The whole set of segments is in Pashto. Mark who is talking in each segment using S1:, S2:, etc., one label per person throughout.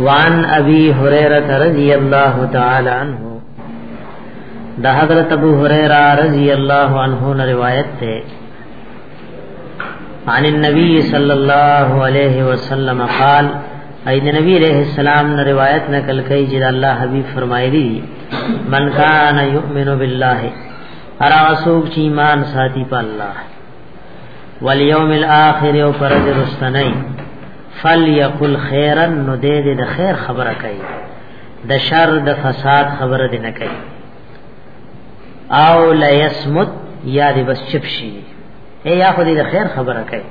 S1: وان ابي هريره رضي الله تعالى عنه دا حضرت ابو هريره رضي الله عنه نے روایت ہے عن النبي صلى الله عليه وسلم قال اي نبی علیہ السلام نے روایت نقل کئی جدا اللہ حبیب فرمائی دی من کان یؤمن بالله ارا سوق چیمان ساتھی پا اللہ والیوم الاخر او فرج رستنی فلیقل خیرا نو دې دې د خیر خبره کوي د شر د فساد خبره دې نه کوي او لا یسمت یا دې بس چپ شي اے یا خو دې د خیر خبره کوي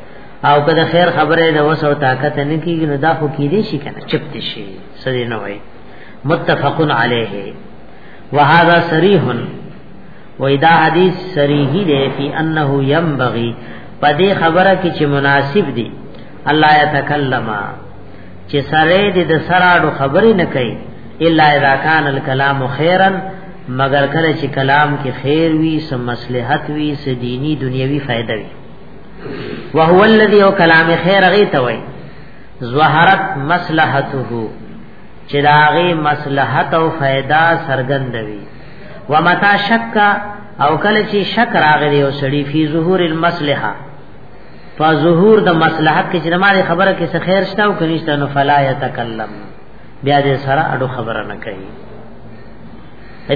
S1: او که د خیر خبره د وس او طاقت نه کیږي نو دا خو کې دې شي کنه چپ دې شي سړي نه وای متفقن علیه وهذا صریح وای دا حدیث صریحی دی فی انه ينبغي په دې خبره کې چې مناسب دی الله يتکلم چې سره دې د سراړو خبرې نه کوي الا اذا كان الكلام خيرا مگر کله چې کلام کې خیر وي سم مصلحت وي س دینی دنیوي فائدہ وي وهو الذي او کلام خیر غي توي ظهرت مصلحته چې داغه مصلحت او فائدہ سرګندوي ومتا شک او کله چې شک راغلی او سړی فی ظهور المصلحه په ظهور د مصلحت کې چې ماده خبره کې څه خیر شته او کنيشته نو فلا يتکلم بیا دې سره اډو خبره نه کوي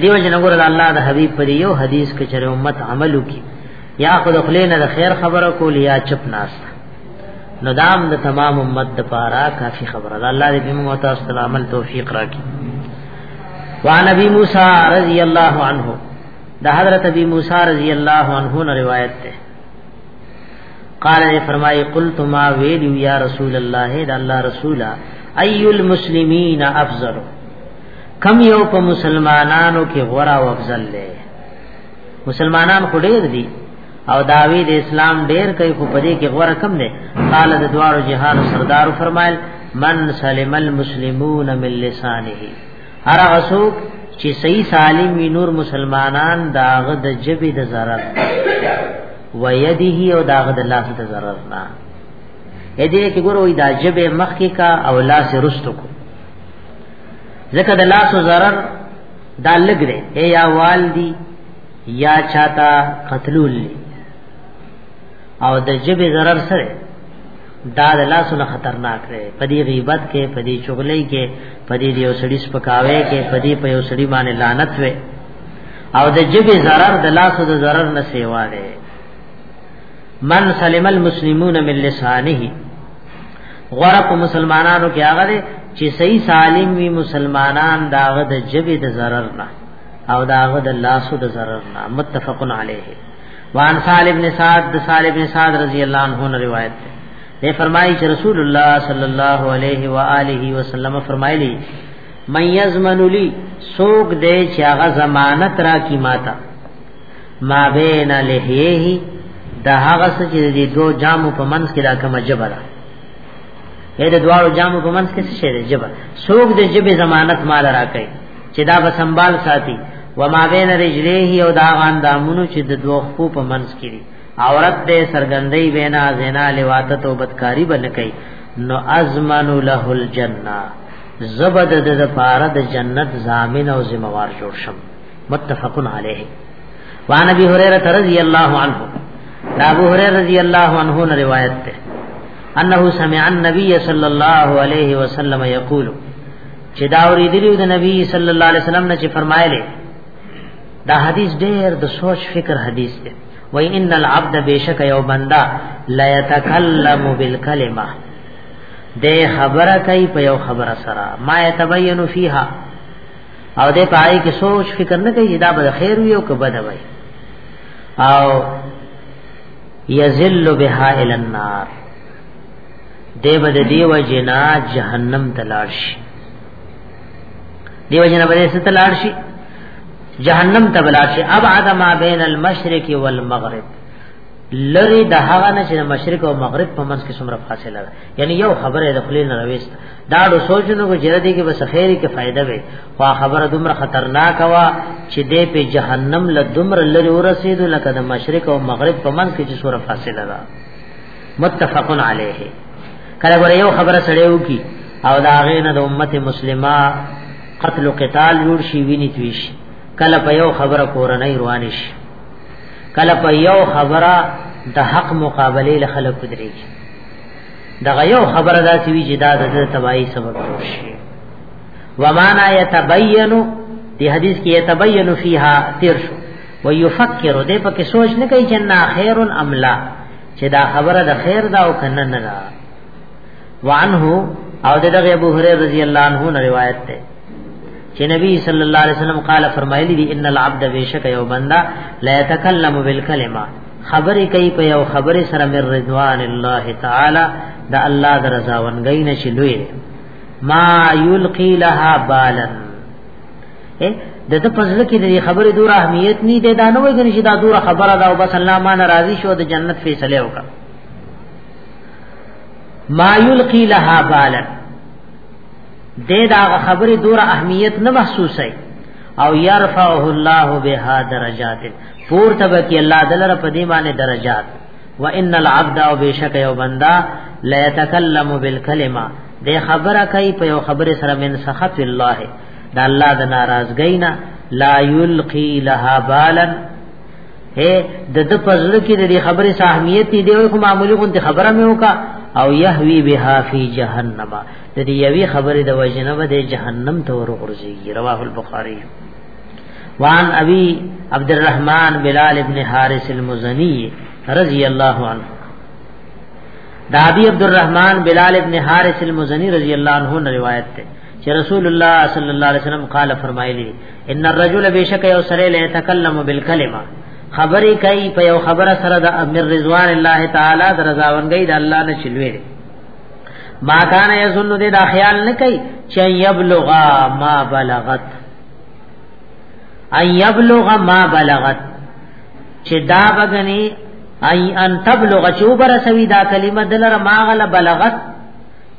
S1: دیو جن ګور الله د حبيب پر یو حدیث کې چره امت عمل وکي یا خود خلینه د خیر خبره کول یا چپ ناست نو دام د تمام امت د پاره کافی خبره ده الله دې موږ ته استعمال توفیق راکړي وعن ابي موسى رضي الله عنه دا حضرت ابي موسى رضي الله عنه نے روایت ہے قال نے فرمائے قلت ما ویل یا رسول اللہ دا اللہ رسولا ای المسلمین افضل کم یو په مسلمانانو کې غورا او افضل لے مسلمانان خډیر دي او داوی د اسلام ډیر کوي خو پدې کې غوړه کم نه قال د دوارو جهان سردار فرمایل من سلم المسلمون من لسانه هر غسوک چې صحیح سالم وي نور مسلمانان داغه د جبې د zarar و یده او داغه د لاس د zarar نه دې کې ګورو دا جبې مخ کې کا او لاس رستو کو ځکه د لاس zarar دا لګ دی اے یا والدی یا چاته قتلول او د جبه zarar سره دا د لاسونو خطرناک دی په دې غیبت کې په دې چغلې کې په دې یو سړی سپکاوي کې په دې په یو سړی باندې لعنت وي او د جبه zarar د لاسو د zarar نه سیوا دی من سلم المسلمون من لسانه غره په مسلمانانو کې هغه دی چې صحیح سالم وي مسلمانان داغه د جبه د zarar نه او دا هغه د لاسو د zarar نه متفق علیه وان صالح ابن سعد د صالح ابن سعد رضی الله عنه نه روایت ده یہ فرمائی چې رسول الله صلی الله علیه و آله وسلم فرمایلی من یزمن لی سوق دے چې هغه ضمانت را کی ماتا ما بین لهیه د هغه چې د دوه جامو په منځ کې دا کومه جبره اې د دوه جامو په منځ کې څه شی دی جبر سوق د جبه ضمانت مال راکړي چې دا به سنبال ساتي وما بین رجلیه او دا غان دامونو چې د دوه خو په منځ کې دي عورت دې سرګندۍ وینا زنا لواته توبتکاری بن کوي نو ازمن له الجنه زبد د د پاره د جنت ضامن او ذمہوار جوړ شم متفقن علیه وان ابي هريره رضی الله عنه دا ابو هريره رضی الله عنه نے روایت ہے انه سمع النبي صلی الله علیه وسلم یقول چې دا اوریدلی د نبی صلی الله علیه وسلم نه چې فرمایلی دا حدیث ډېر د سوچ فکر حدیث دی و ان العبد بیشک یو بندا لا یتکلم بالکلمه دے خبره کوي په یو خبره سره ما یتبین فیها او دې پای کې سوچ فکر نه کوي دا به خیر وي او که بد وي او یذل بها ال النار دی به د دیو جنا جهنم تلاړ شي دیو جنا به ست تلاړ شي جهنم ته بلاړ شي ابعد ما بین المشرق والمغرب لری د هغه نه چې مشرق او مغرب په منځ کې څومره فاصله ده یعنی یو خبره د خلیل نرويست دا د سوچونو کو جره دي کې بس خیری کې فائدہ وي خو خبره دومره خطرناک وا چې دې په جهنم له دومره لری ورسېدو لکه د مشرق او مغرب په منځ کې چې څومره فاصله ده متفقن علیه کله ګره یو خبره سړی وکي او دا غینه د امت مسلمه قتل او قتال جوړ شي ویني تویش کله په یو خبره کورنۍ روانش کله په یو خبره د حق مقابله له خلق درېږي دغه یو خبره دا سی وی چې دا د تباہی سبب شي ومانا یتبین دی حدیث کې یتبین فیها تیر شو ويفكر دې په کې سوچ نه کوي چې نه خير ام لا چې دا خبره د خیر دا او کنه نه دا وعنه او دغه ابو هريره رضی الله عنه روایت ده چې نبی صلی الله علیه وسلم قال فرمایلی دی ان العبد بیشک یو بندا لا يتكلم بالکلمه خبرې کوي په یو خبرې سره مر رضوان الله تعالی دا الله درزاونګی نشي لوی ما یلقی لها بالن د د پزړه کې د خبرې دور اهمیت نه دی دا نه وایي کني چې دا دور خبره دا او بس الله ما ناراضي شو د جنت فیصله وکړه ما یلقی لها بالا د دا خبرې دور اهمیت نه محسوسه او يرفعه الله بها درجات پور تبکی الله دلر په دې باندې درجات وان العبد او بشک یو بندا لا يتكلم بالكلمه د خبره کوي په یو خبره سره من سخط الله د الله د ناراضګۍ نه لا یلقی لها بالا هه د د پزړه کې د خبرې ساهمیت دی او خو معمولی غونډه خبره مې وکا او یهوی بها فی جهنم د دې یوې خبرې د وجنه به د جهنم ته ورغورځي رواه البخاری وان ابي عبد الرحمن بلال ابن حارث المزنی رضی الله عنه دا ابي عبد الرحمن بلال ابن حارث المزنی رضی الله عنه روایت ده چې رسول الله صلی الله علیه وسلم قال فرمایلی ان الرجل بشک یو سره له تکلم بالکلمه خبرې کوي په یو خبره سره د امر رضوان الله تعالی درځاونګي د الله نه چلوي ما کان یظن دې دا خیال نه کوي چې یبلغ ما بلغت ان یبلغ ما بلغت چې دا بغنی ان تبلغ چوبر سوی دا کلمه دلر ما غل بلغت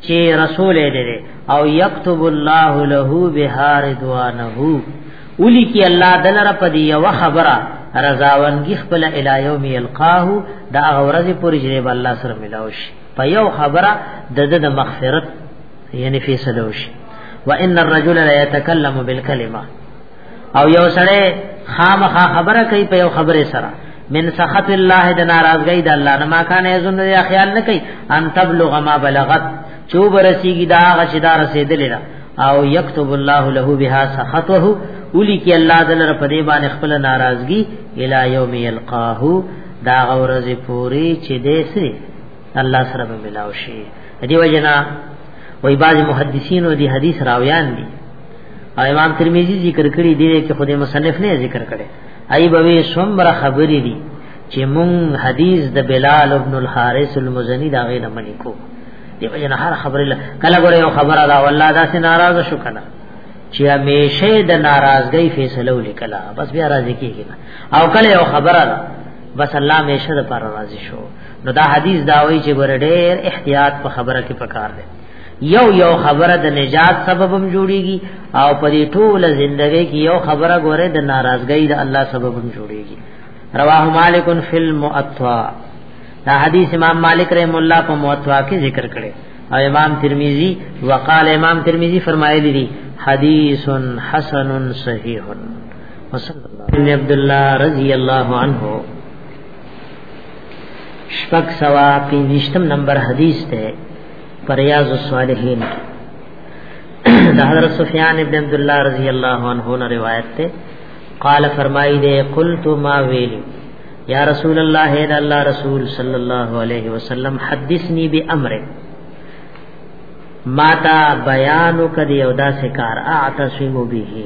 S1: چې رسول دې او یكتب الله له بها رضوانه اولی کی الله دلر په دی یو خبره رضاونګی خپل الی یوم یلقاه دا اورز پوری جنب الله سره ملاوش په یو خبره د د مغفرت یعنی فیصله وش وان الرجل لا يتكلم بالكلمه او یو سره خامخا خبره کوي په یو خبره سره من سخط الله د ناراضګۍ د الله نه ما کان یزن د خیال نه کوي ان تبلغ ما بلغت چوب رسیږي دا غشي دا رسیدلې او یكتب الله له بها سخطه اولی کی الله دلر په دې باندې خپل ناراضګي الی یوم یلقاه دا غورځې پوری چې دې سری الله سره ملاوي شي دی وجنا وای باز محدثین او دی حدیث راویان دي او امام ترمذی ذکر کړی دی چې خدای مصنف نه ذکر کړي ای بوي سمره خبرې دي چې مون حدیث د بلال ابن الحارث المزنی دا غي نه منی کو دی په هر خبره کله ګوره یو خبره دا والله دا سه ناراض شو کنه چې همیشه د ناراضګۍ فیصله وکړه بس بیا راضی کیږي او کله یو خبره ده بس الله همیشه د پر راضی شو نو دا حدیث دا وایي چې ګوره ډېر احتیاط په خبره کې پکار دی یو یو خبره د نجات سببم جوړیږي او په دې ټول زندګۍ کې یو خبره ګوره د ناراضګۍ د الله سببم جوړیږي رواه مالک فی المؤطا دا حدیث امام مالک رحم الله په موطا کې ذکر کړي او امام ترمذی وقال امام ترمذی فرمایلی دي حدیث حسن صحیح وصلی الله علیه عبد الله رضی الله عنه شپږ سوا کې نشتم نمبر حدیث ته پریاض الصالحین دا حضرت سفیان ابن عبد الله رضی الله عنه نے روایت تے قال فرمائی دے قلت ما ویلی یا رسول اللہ اے اللہ رسول صلی اللہ علیہ وسلم حدثنی بامر ماتا بیان کدی او دا سکار اعتصم به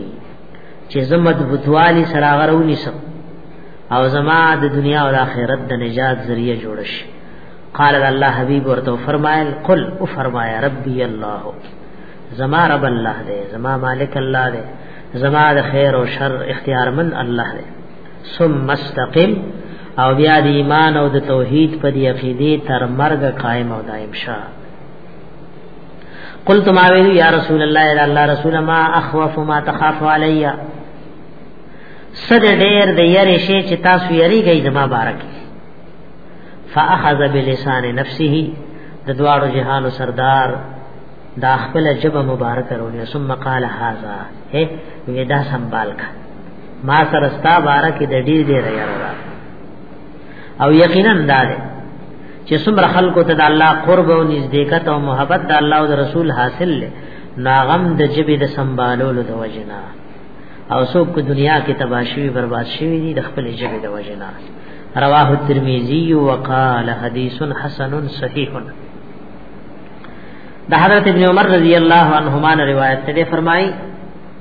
S1: چې زه مضبوطوالی سره غرونی سم او زما د دنیا او آخرت د نجات ذریعہ جوړ شي قال الله حبيب ورته فرمایل قل او فرمایا ربي الله زما رب الله دې زما مالک الله دې زما د خیر او شر اختیار من الله دې ثم استقم او بیا د ایمان او د توحید په دی عقیده تر مرګ قائم او دائم شه قلت ما ویلو یا رسول الله الا الله رسول ما اخوف ما تخاف علیا صد ډیر د یری شی چې تاسو یری گئی زما بارک فاخذ بلسان نفسه د دواړو جهانو سردار دا خپل جبه مبارک رونه ثم قال هذا هي ودا سنبال کا ما سره ستا بارا کې د ډیر ډیر یاره او یقینا دا ده چې څومره خلکو ته د الله قرب او نزدېکت او محبت د الله او د رسول حاصل لې ناغم د جبې د سنبالولو د وجنا او څوک دنیا کې تباشوي برباد شوی دي د خپل جبې د وجنا رواه الترمذی وقال حدیث حسن صحیح دا حضرت ابن عمر رضی اللہ عنہما نے روایت تے فرمائی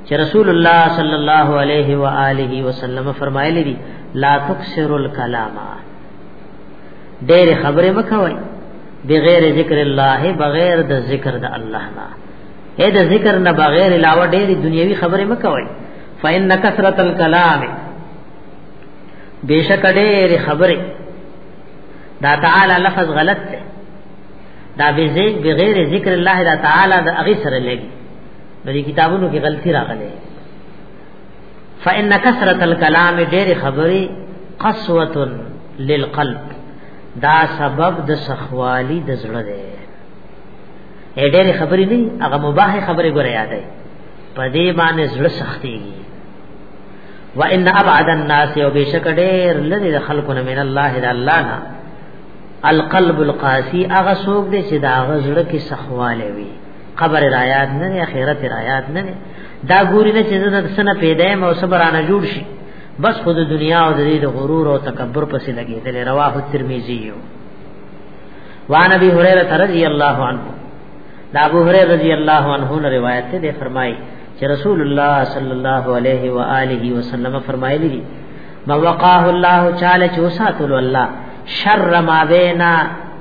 S1: چې رسول الله صلی الله علیه و آله وسلم فرمایلی دي لا تکسر الکلام ډېر خبره مکوئ بغیر ذکر الله بغیر د ذکر د الله نه اې د ذکر نه بغیر علاوه ډېر دنیوي خبره مکوئ فإن کثرت الکلام بیشک ډېر خبره دا تعالی لفظ غلط دی دا بزیک بغیر ذکر الله دا تعالی دا اغي سره لګي نو دي کتابونو کې غلطي راغلي فإن كثرة الكلام ډېر خبري قسوة للقلب دا سبب د سخوالي د زړه دی اې ډېر خبري نه هغه مباح خبري ګره یادای په دې باندې زړه سختيږي وان ابعد الناس او بشک ډیر لری د خلکو نه من الله د الله نه القلب القاسی هغه څوک دی چې دا غزړه کې سخواله وي قبر رایات نه نه اخرت رایات نه نه دا ګوري نه چې زنه سنه پیدا مې او صبر نه جوړ شي بس خود دنیا او د دې غرور او تکبر پسې لګي دل رواه ترمذی یو وان ابي هريره رضی الله عنه دا ابو هريره رضی الله عنه روایت ده فرمایي چې رسول الله صلی الله علیه و آله وسلم فرمایلی دي ما وقاه الله تعالی چې وساتلو الله شر ما بینا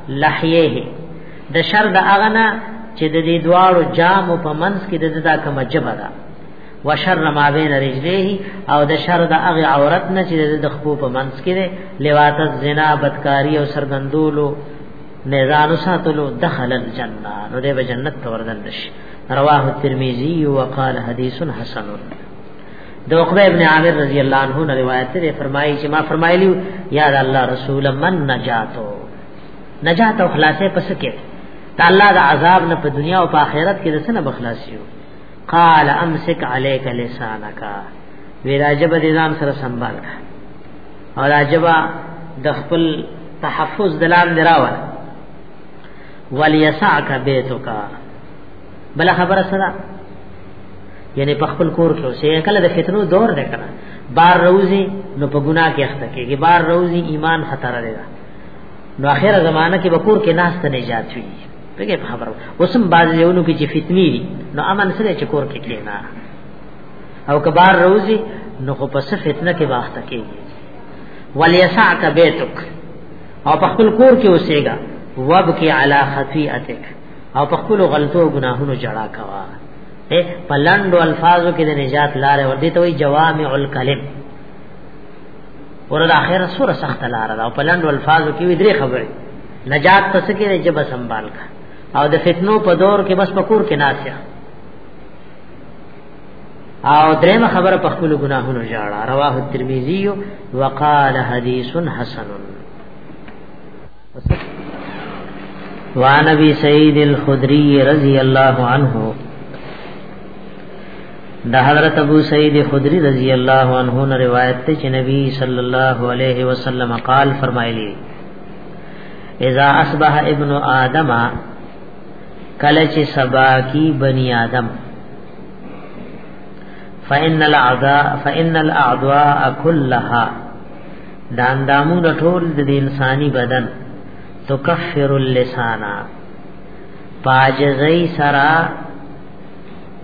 S1: لحیه د شر د اغنا چې د دې دواړو جام په منس کې د ددا کوم جبه ده وشر ما بین رجلیه او د شر د اغه عورت نه چې د خپو په منس کې ده لوات الزنا بدکاری او سرګندولو نه ځانو ساتلو دخل الجنه نو د جنت تور دندش رواه الترمذي وقال حديث حسن د عقبه ابن عامر رضی الله عنه نے روایت ہے فرمایي چې ما فرمایلی یا الله رسول من نجاتو نجات او خلاصې پس کې ته الله د عذاب نه په دنیا او په آخرت کې دسنه بخلاصيو قال امسك عليك لسانك وی راجب د ځان سره سنبال او راجب د خپل تحفظ دلان دراوه وليسعك بيتك بل خبره سره یعنی په خپل کور کې اوسې کله د فتنو دور دی کنه بار روزي نو په ګناه کې اخته کېږي بار روزي ایمان خطر لري نو اخره زمانہ کې بکور کې ناس ته نجات وي دغه په خبره وسم باز یونو کې چې فتنی دي نو امن سره چې کور کې کېنا او کبار روزي نو خو پس فتنه کې واخت کېږي وليسعك بيتك او په خپل کور کې اوسېګا وبکي علی خفیاتک او په خپل غلطو او ګناهونو جړا کوا اے په لاندو الفاظو کې د نجات لار ور دي ته وي جوامع الکلم ورته اخر سره سخت لار ده او په لاندو الفاظو کې وي درې خبرې نجات ته څه کې جب سنبال کا او د فتنو په دور کې بس پکور کې ناسیا او درېم خبره په خپل ګناهونو جاړه رواه الترمذی وقال حدیث حسن وعن ابي سعيد الخدري رضي الله عنه د حضرت ابو سعید خدری رضی الله عنه نے روایت ته چې نبی صلی الله علیه وسلم قال فرمایلی اذا اصبح ابن آدم کله چې سبا کی بنی آدم فإن الأعداء فإن الأعداء كلها دا اندامونه ټول د انساني بدن تکفر اللسان پاجزئی سرا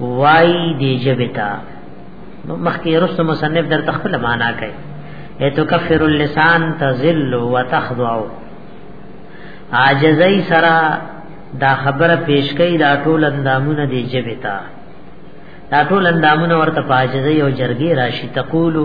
S1: وای دی جبتا مخکی رسم مصنف در تخفل مانا کئی اے تکفر اللسان تزل و تخضعو عاجزئی سرا دا خبره پیش کئی دا ټول اندامونه دی جبتا دا ټول اندامونه ورته پاجزئی او جرګی راشی تقولو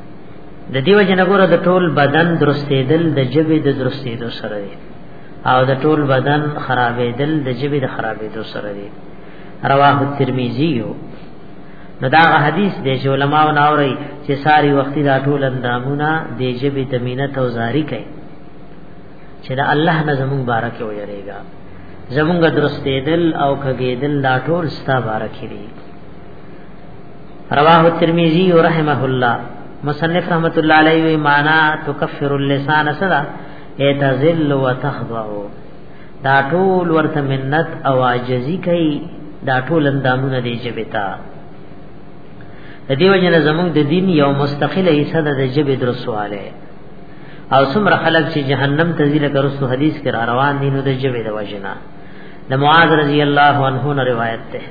S1: د دیو جنګورو د ټول بدن درستېدل د جبې د درستېدو سره دی او د ټول بدن خرابېدل د جبې د خرابېدو سره دی رواه ترمذی یو نو دا حدیث دی چې علما و ناوري چې ساری وختي دا ټول اندامونه د جبې تمینه توزاری کوي چې دا الله نه زمون بارک و یریګا زمونږ درستېدل او کګېدل دا ټول ستا بارک دی رواه الترمذی رحمه الله مصنف رحمت الله علیه وی معنا تکفر اللسان سرا اتذل وتخضع دا ټول ورته منت او عاجزی کوي دا ټول اندامونه دی جبتا د دیو جن زموږ د دین یو مستقل حصہ د جبې درسواله او څومره خلک چې جهنم ته ځي لکه رسو حدیث کې را روان دي نو د جبې د وجنا د معاذ رضی الله عنه روایت ده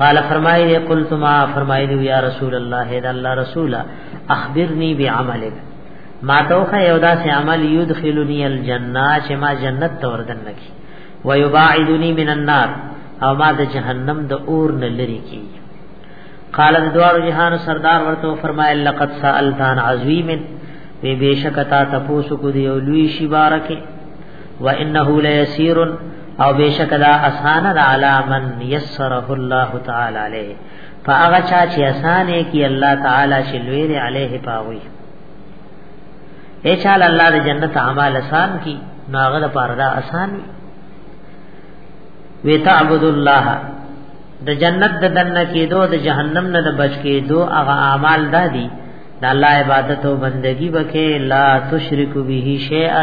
S1: قال فرمایلی قلت ما فرمایلی یا رسول الله اذا الله رسول اخبرني بعملك ما توخه یو داسې عمل يدخلني الجنه چې ما جنت ته وردن نکی ويباعدني من النار او ما د جهنم د اور نه لری کی قال د دوار جهان سردار ورته فرمایل لقد سالتان عظیم وی بشکتا تپوسو کو دی او لوی شی بارکه وانه ليسير او بشک دا اسان علی من یسره الله تعالی علیه فاغه چا چې اسانه کی الله تعالی چې لوی دی علیه پاوی اچال الله د جنت اعمال اسان کی ناغه د پاره دا اسان وی وی تعبد الله د جنت د دنه کېدو د جهنم نه د بچ کېدو هغه اعمال دادي د الله عبادت او بندگی وکې لا تشرک به شیئا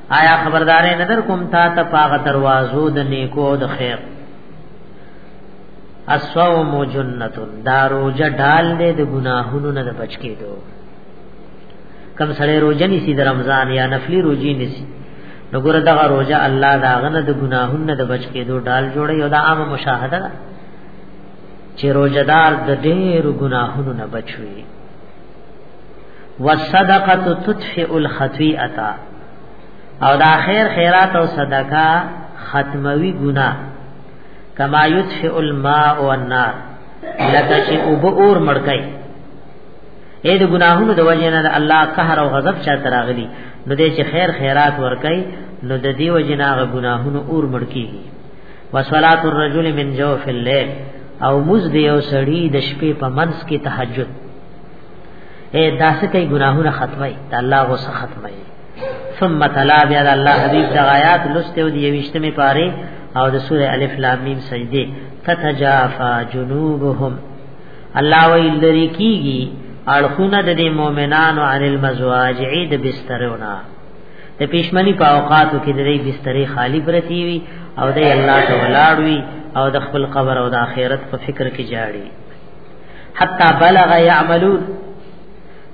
S1: آیا خبردارې نه در کوم تا ته پاغه دروازو د نیکو د خیر اسوم جنت دارو جډال دې د ګناهونو نه بچ کېدو کم سړی روزه نیسی د رمضان یا نفلی روزي نیسی نو ګره دغه روزه الله دا غنه د ګناهونو نه بچ کېدو ډال جوړي او دا عامه مشاهده ده چې روزدار د ډېر ګناهونو نه بچوي وصدقه تطفئ الخطیئه او دا خیر خیرات او صدقه ختموي ګنا کما یطفئ الماء والنار لکه چې اوب اور مړکای اې د ګناهونو د وجې نه الله قهر او غضب چا تراغلی نو دې چې خیر خیرات ورکای نو د دې وجې نه غ ګناهونو اور مړکی وصلات الرجل من جوف الليل او مز دې او سړی د شپې په منس کې تهجد اے داسې کوي ګناهونه ختمي ته الله غوسه ختمي ثم تلا بیا د الله حبیب د آیات لسته او د یوشتمه پاره او د سوره الف لام میم سجده تتجافا جنوبهم الله وی لری کیږي اړخونه د مؤمنانو عن المزواجع د بسترونه د پښمنی په اوقاتو کې د دې بسترې خالی پرتی وي او د الله ته ولاړ وي او د خپل قبر او د آخرت په فکر کې جاړي حتا بلغ يعملون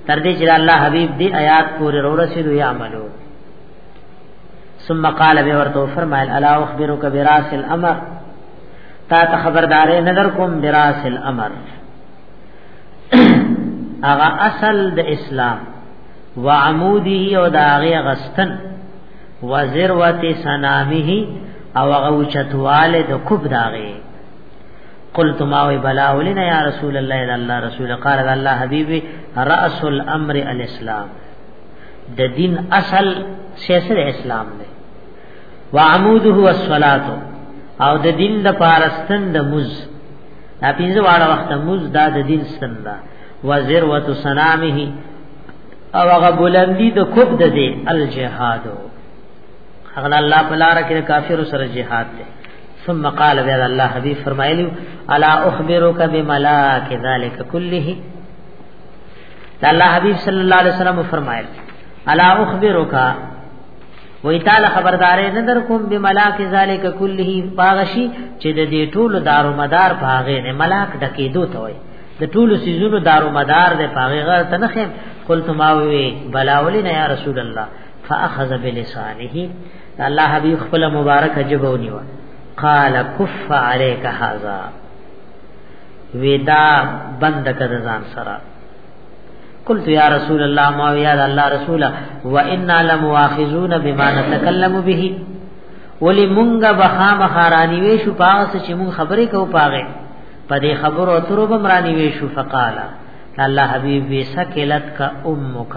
S1: تر دې چې الله حبيب دې آیات پورې ورسېدو يعملون ثم قال به ورته فرمایل الا اخبرك براس الامر تا ته خبردارې نظر کوم براس الامر اغا اصل د اسلام وعموده او داغه غستن وزروت سنامه او غوچتواله د کوب داغه قلت ما وی بلا ولنا یا رسول الله الا الله رسول قال الله حبیبی راس الامر الاسلام د دین اصل سیاست اسلام دی وعموده الصلاه او د دین د پارستن د مز دا پینځه واړه وخت مز دا د دین ستن دا وزروت سلامه او هغه بلندی د کوب د دی الجهاد هغه الله په لار کې کافر سره جهاد دی ثم قال بیا الله حبیب فرمایلی الا اخبرک بملاک ذلک كله دا الله حبیب صلی الله علیه وسلم فرمایل الا اخبرک وی تعالی خبردارې نه در کوم به ملاک ذالک کله باغشی چې د دې ټولو دارو مدار پاغه نه ملاک ډکې دو ته وي د ټولو سيزونو دارو مدار د پاغه غر تنخم قلت ما وی بلاولنا یا رسول الله فاخذ بلسانه الله حبيب خپل مبارک جبو نیو قال كف عليك هذا ودا بند کړه ځان سره قلت يا رسول الله ما يا الله رسول وان لم واخذون بما نتكلم به ولی مونږه بخا مخارانی وی شو پاس چې مونږ خبرې کو پاغه په دې خبرو اترو بمرانی وی شو فقالا الله حبيب وسکلت کا امک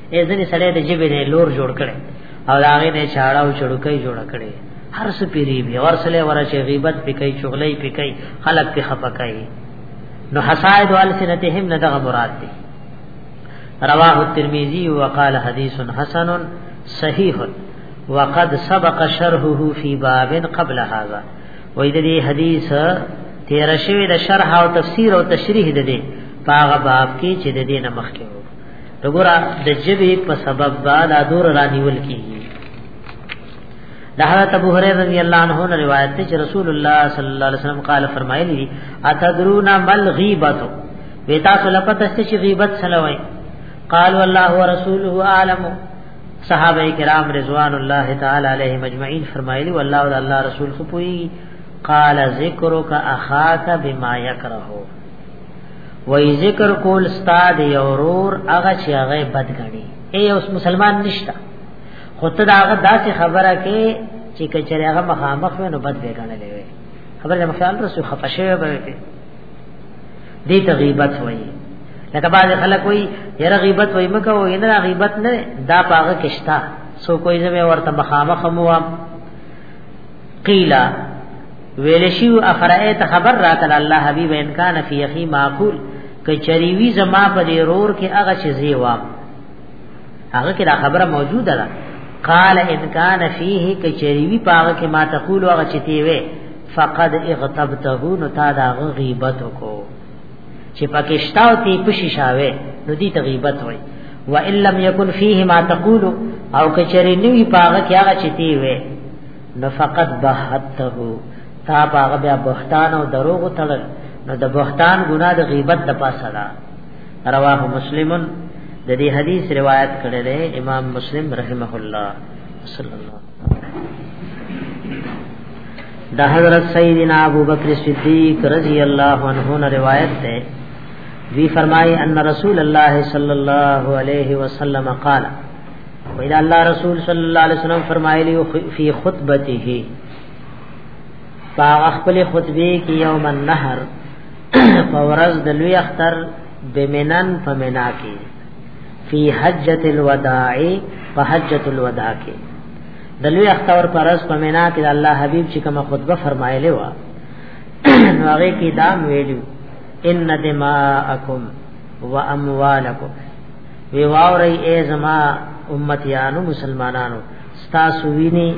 S1: یې ځنې سړی د جبه د لور جوړ کړي او دا غي نه چاړه او چړکې جوړ کړي هر څه پیری بیا ورسله ورشه غیبت پکې چغلې پکې خلق په خپکای نو حسائد والسنتهم نه دغه مراد دي رواه الترمذی وقال حدیث حسن صحیح وقد سبق شرحه فی باب قبل هذا وې د دې حدیث تیر شوی د شرح او تفسیر او تشریح د دې پاغه باب کې چې د دې نمخ کې وګوره د جبه په سبب با دا دور رانیول کیږي د حضرت ابو هريره رضی الله عنه نه روایت ده چې رسول الله صلی الله علیه وسلم قال فرمایلی اتدرون مل غیبت ویتا سلپت است چې غیبت سلوي قال والله ورسوله عالم صحابه کرام رضوان الله تعالی علیهم اجمعین فرمایلی والله و الله رسول خو پوي قال ذکرک اخاک بما یکرهو وای ذکر کول استاد یو رور هغه چې هغه بد غني اے اوس مسلمان نشتا خو ته دا هغه داسې خبره کې چې کچره هغه مخامخ نو بد به غنلې وي خبره مخال رسو خفشه به وي دې تغیبت وای لکه باز خلک وای یره غیبت وای مکه وای نه غیبت نه دا پاغه کشتا سو کوئی زمه ورته مخامخ مو قیل ویل شیو افرایت خبر راکړه الله حبیب ان کان فی اخی معقول کچری وی زما په دې رور کې هغه چې زی وا هغه کې دا خبره موجوده ده قال ان کان فیه کچری وی پاغه کې ما تقول هغه چې تی وی فقد اغتبته نو تا دا غیبت کو چې پاکستان تی پشي شاوه نو دې تغیبت وای و ان لم یکن فیه ما تقول او کچری نیوی پاغه کې هغه چې تی وی نو فقط بهته تا باغ بیا بهتان او دروغ تړل نو د بهتان ګناه د غیبت د پاسه ده رواه مسلمون د دې حدیث روایت کړی دی امام مسلم رحمه الله صلی الله د حضرت سیدنا ابو بکر صدیق رضی الله عنه نے روایت ہے وی فرمائی ان رسول اللہ صلی اللہ علیہ وسلم قال ویلا الله رسول صلی الله علیه وسلم فرمایلی فی خطبته پا خپل خطبه کې یوم النهر فورز د لوی اختر بمنن فمنا کې فی حجۃ الوداع په حجۃ الوداع کې د لوی اختر پرز پمنا کې الله حبیب چې کومه خطبه فرمایلی و نو هغه کې دا ویلو ان دماءکم واموالکم وی واوري ای زما امتیانو مسلمانانو ستاسو ویني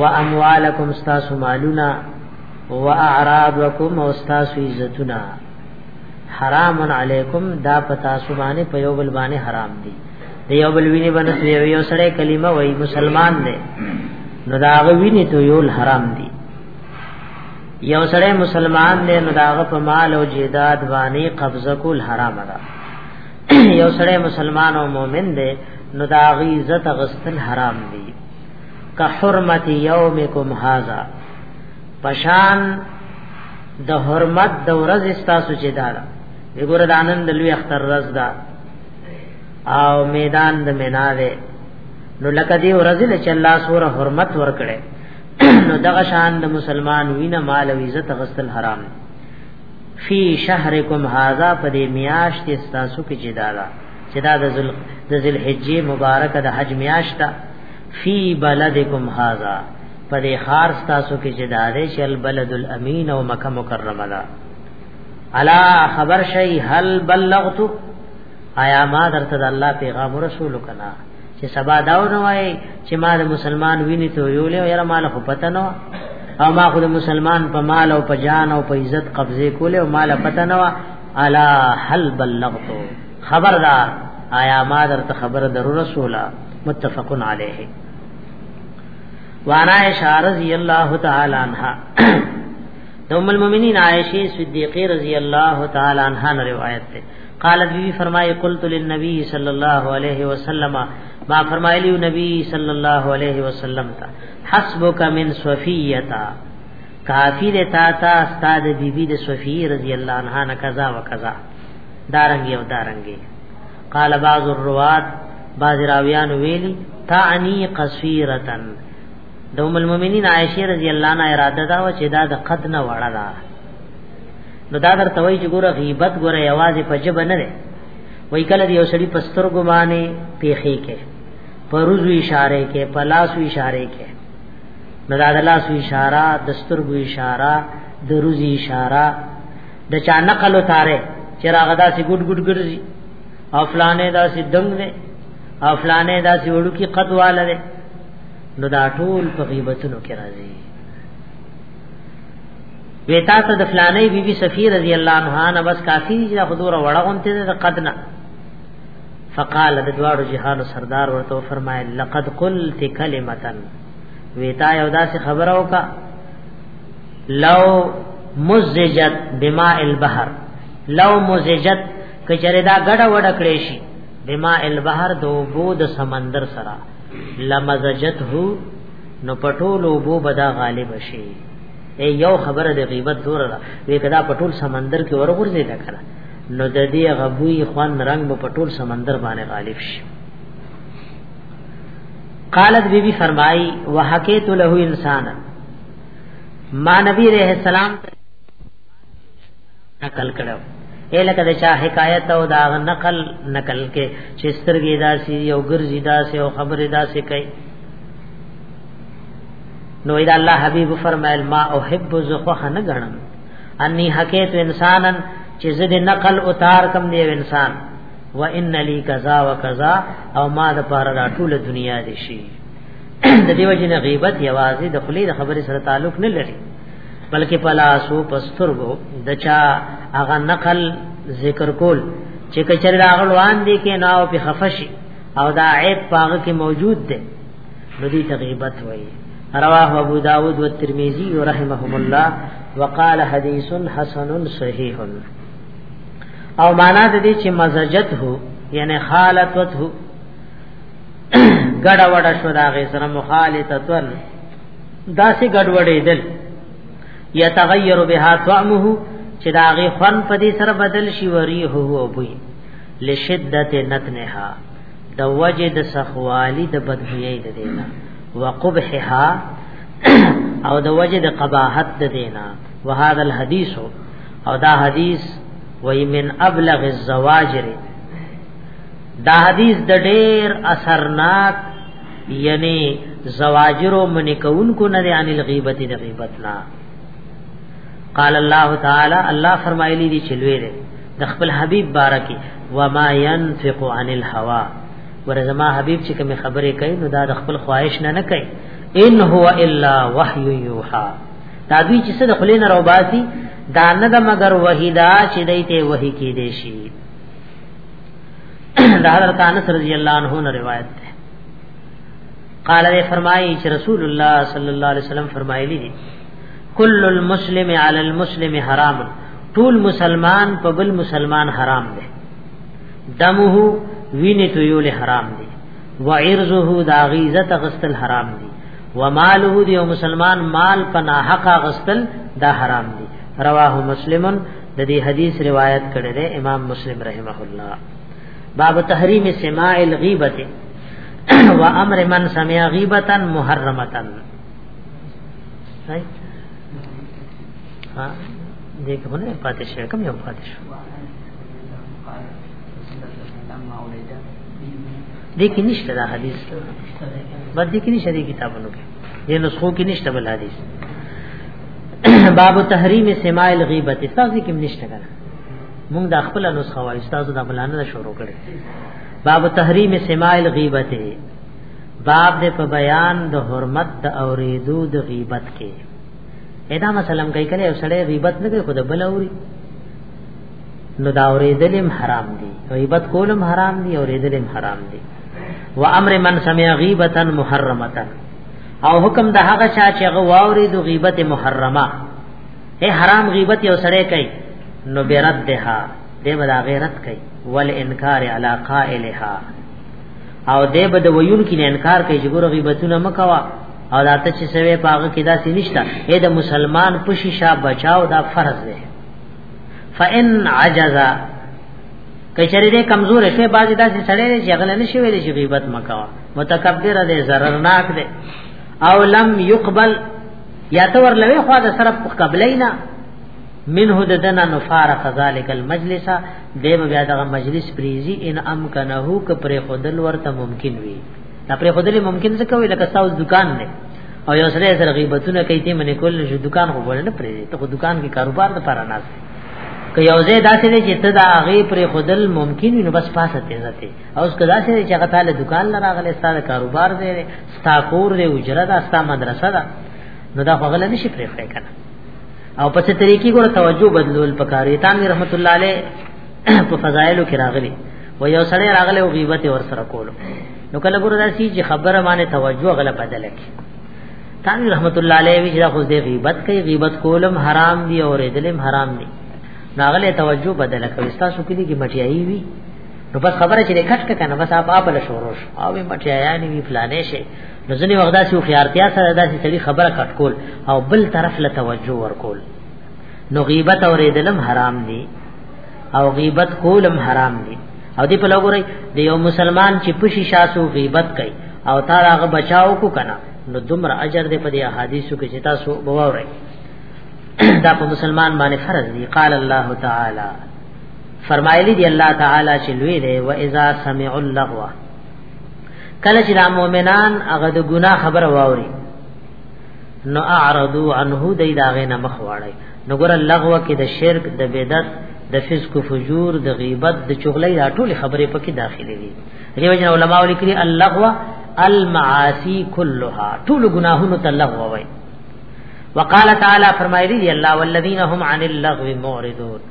S1: و اموالکم ستاسو مالونه و اعراضکم او ستاسو عزتونه حرام علیکم دا پتا سبانه په یو بل باندې حرام دي د یو بل ویني باندې یو یو سره کلمه وای مسلمان دی نو دا ویني ته یو حرام دي یو سره مسلمان دی نو دا په مال او جیداد باندې قبضه کول حرام ده یو سړی مسلمان او مؤمن دی نو دا غي عزت غستل حرام دی که حرمت یومکم هاذا پشان د حرمت د ورځ استاسو چې دا وګوره د آنند لوی اختر ورځ دا او میدان د مینا دی نو لکه دی ورځ له چې الله سوره حرمت ورکړي نو دغه شان د مسلمان وینه مال او عزت غستل حرام دی فی شهرکم هاذا په دې میاشت تاسو کې چې دا دا چې دا د ذل د ذل حجې مبارک د حج میاشت فی بلدکم هاذا په دې خار تاسو کې چې دا دې شل بلد الامین او مکه مکرمه دا الا خبر شي هل بلغت آیا ما درته د الله پیغام رسول کنا چې سبا داو نه وای چې ما د مسلمان ویني ته یو له یاره مال خو پته نه او ما خو د مسلمان په مال او په جان او په عزت قبضه کوله او مال پته نه وا الا هل بلغتو خبردار آیا ما درته خبر درو رسولا متفق علیه وانا عائشہ رضی اللہ تعالی عنہا ام المؤمنین عائشہ صدیقہ رضی اللہ تعالی عنہا روایت ہے قالت بی فرمای قلت للنبی صلی الله علیه وسلم ما فرمایلی نبی صلی الله علیه وسلم تا حسبک من صفیتا کافی دے تا تا استاد بی بی دے صفی رضی اللہ عنہ نا کذا و کذا دارنگی او دارنگی قال بعض الروات بعض راویان ویلی تعنی قصیرتا دوم المؤمنین عائشہ رضی اللہ عنہ اراده دا و چې دا د قد نه وړه ده نو دا در توي چې ګوره غیبت ګوره یوازې په جبه نه ده وای کله دی یو سړی پستر ګمانه پیخې کې پروز اشاره کې پلاس اشاره کې نو دا د لاس اشاره د سترګو اشاره د روز اشاره د چا نقل وتاره چې راغه داسې ګډ ګډ ګرځي او فلانه داسې دنګ نه او فلانه داسې وړو کې قد واله ده نو دا ټول په غیبتونو کې راځي ویتا ته د فلانې بیبي بی صفی رضی الله عنها نه بس کافی دي چې حضور وړه غونته ده قدنا فقال د دوار جهان سردار ورته فرمایل لقد قلت کلمتا ویتا یو داسې خبره وکا لو مزجت بماء البحر لو مزجت کچره دا غډه وډ کړې شي بماء البحر دو بود سمندر سرا لمزجته نو پټولو بو بدا غالب شي ای یو خبره د غیبت دور را وی کدا په ټول سمندر کې ورغورځي دا کړه نو د دې غبوی خوان رنگ په ټول سمندر باندې غالب شي قالت بی بی فرمائی وحکیت له انسان ما نبی علیہ السلام نقل کړو الکه د چا حکایت او دا نقل نقل کې چې سترګې داسي یو ګرځي داسي او خبره داسي کوي نو اذا الله حبيب فرمایل ما احب زخه نه غنم اني حقيقت انسانن چې زه د نقل اتار کم دی انسان و ان لي قضا و قضا او ما د پاره را ټول دنیا دي شي د دیو جن غیبت یوازې د خلی د خبرې سره تعلق نه لري بلکې پلاسو پسترګو دچا هغه نقل ذکر کول چې کچره راغلوان دي کې ناو په خفشي او دا عیب پاغه کې موجود دی ندی تغیبت وای رواه ابو داود و ترمیزی رحمهم الله وقال حدیث حسن صحیح او معنا د دې چې مزجت هو یعنی خالتت هو ګډ وډ شو دا غي سره مخالتتن داسې ګډ وډې دل یتغیر بها طعمه چې دا غي خون په دې سره بدل شي وری هو او بوي لشدت نتنها د وجه د سخوالی د بدبوی د دینا وقبحها او د وجه د قباحت د دینا وهذا الحديث او دا حدیث وای من ابلغ الزواجر دا حدیث د ډیر اثرناک یعنی زواجر او منکون کو نه عن الغیبت د غیبت نه قال الله تعالی الله فرمایلی دی چلوې ده د خپل حبیب بارکی وما ينفق عن الهوى ورزما حبيب چې کوم خبرې کوي نو دا د خپل خواهش نه نه کوي ان هو الا وحي يوحى دا دوی چې څه د خلینو روباسي دا نه د مگر وحیدا چې دایته وحی کې دي شي دا حضرت انس رضی الله عنه نے روایت ده قال نے فرمایي چې رسول الله صلی الله علیه وسلم فرمایلی دي کل المسلم علی المسلم حرام ټول مسلمان په بل مسلمان حرام دی دمه وینې تو یو له حرام دی و عرضه دا غیزت غستل حرام دی و ماله دی او مسلمان مال په ناحق غستل دا حرام دی رواه مسلمن د دې حدیث روایت کړی دی امام مسلم رحمه الله باب تحریم سماع الغیبت و امر من سمع غیبتا محرمتا صحیح ها دې کې نه پاتې شي کوم یو پاتې شو دې کې نشته دا حدیث بد دې کې نشته دې کتابونو کې دې نسخو کې نشته بل حدیث باب تحریم سماع الغیبت استاد دې کې نشته کنه موږ د خپل نسخه وایو استاد د بلانه شروع کړي باب تحریم سماع الغیبت باب دې په بیان د حرمت د اوریدو د غیبت کې ادا مثلا کوي کله یو سړی غیبت نه کوي خود بل اوري نو دا اوریدلم حرام دي غیبت کولم حرام دي اوریدلم حرام دي و امر من سمع غیبتا محرمتا او حکم د هغه چا چې هغه واوري د غیبت محرمه اے حرام غیبت یو سړی کوي نو بیرت ده دی ودا غیرت کوي ول انکار علی قائلها او دې به د ویون کې انکار کوي چې ګور غیبتونه مکوا او دا ته چې سوي پاغه کې دا سې نشتا اې د مسلمان پشي شا بچاو دا فرض دی فإن عجز کچری دې کمزور شوی بعضی داسې سړی دی چې هغه نه شي ویلی چې غیبت مکوا متکبر دی ضررناک دی او لم يقبل یا تور لوي خو دا سره قبلینا منه د دنا نفارق ذلک المجلس دیو بیا دغه مجلس پریزی ان امکنه ک پر خودل ورته ممکن وی دا پر خودل ممکن څه کوي لکه تاسو دکان نه او یو سره سره غیبتونه کوي ته منې کول نشو دکان خو ورنه پرې ته خو دکان کې کاروبار د پاره نه که یو ځای داسې دی چې ته دا هغه پر خودل ممکن نو بس پاسه ته ځته او اس کدا سره چې هغه تعالی دکان لره غلې ستاره کاروبار دی ستا کور دی اجره دا ستا مدرسه ده نو دا خو غل نشي پرې فکر کنه او په څه طریقې ګور توجه بدلول پکاري تانوی رحمت الله علیه په فضایلو کې راغلي و یو سړی راغله او غیبت ور سره کولو نو کله ګور داسي چې خبره باندې توجه غل بدل کی تانوی رحمت الله علیه وی چې خو دې غیبت کوي غیبت کولم حرام دی او ردلم حرام دی ناغله توجه بدل کوي تاسو کې دي کې مټیایي وی نو بس خبره چې کټ کنه بس اپ اپ له شوروش او مټیایي نه وی فلانه شي نو ځنې وخت داسې خو خيارتیا سره داسې سړي خبره کټ کول او بل طرف له توجه ورکول نو غیبت اورېدلم حرام دي او غیبت کولم حرام دي او دې په لګوري د یو مسلمان چې پشي شاسو غیبت کوي او تا هغه بچاو کو کنه نو دومره اجر دې په دې احادیثو کې چې تاسو ووره دا په مسلمان باندې فرض دي قال الله تعالی فرمایلی دی الله تعالی چې لوی دی و اذا سمع اللغو کله چې دا مؤمنان هغه د ګناه خبره واوري نو اعرضو عنه دای داغه نه مخ واړی نو ګور لغوه کې د شرک د بدعت د فسق فجور د غیبت د چغلې دا ټول خبرې پکې داخلي دي دیو جن علماء لیکلي اللغوه المعاصی كلها ټول ګناهونو ته لغوه وای وقال تعالی فرمایلی دی الله والذین هم عن اللغو معرضون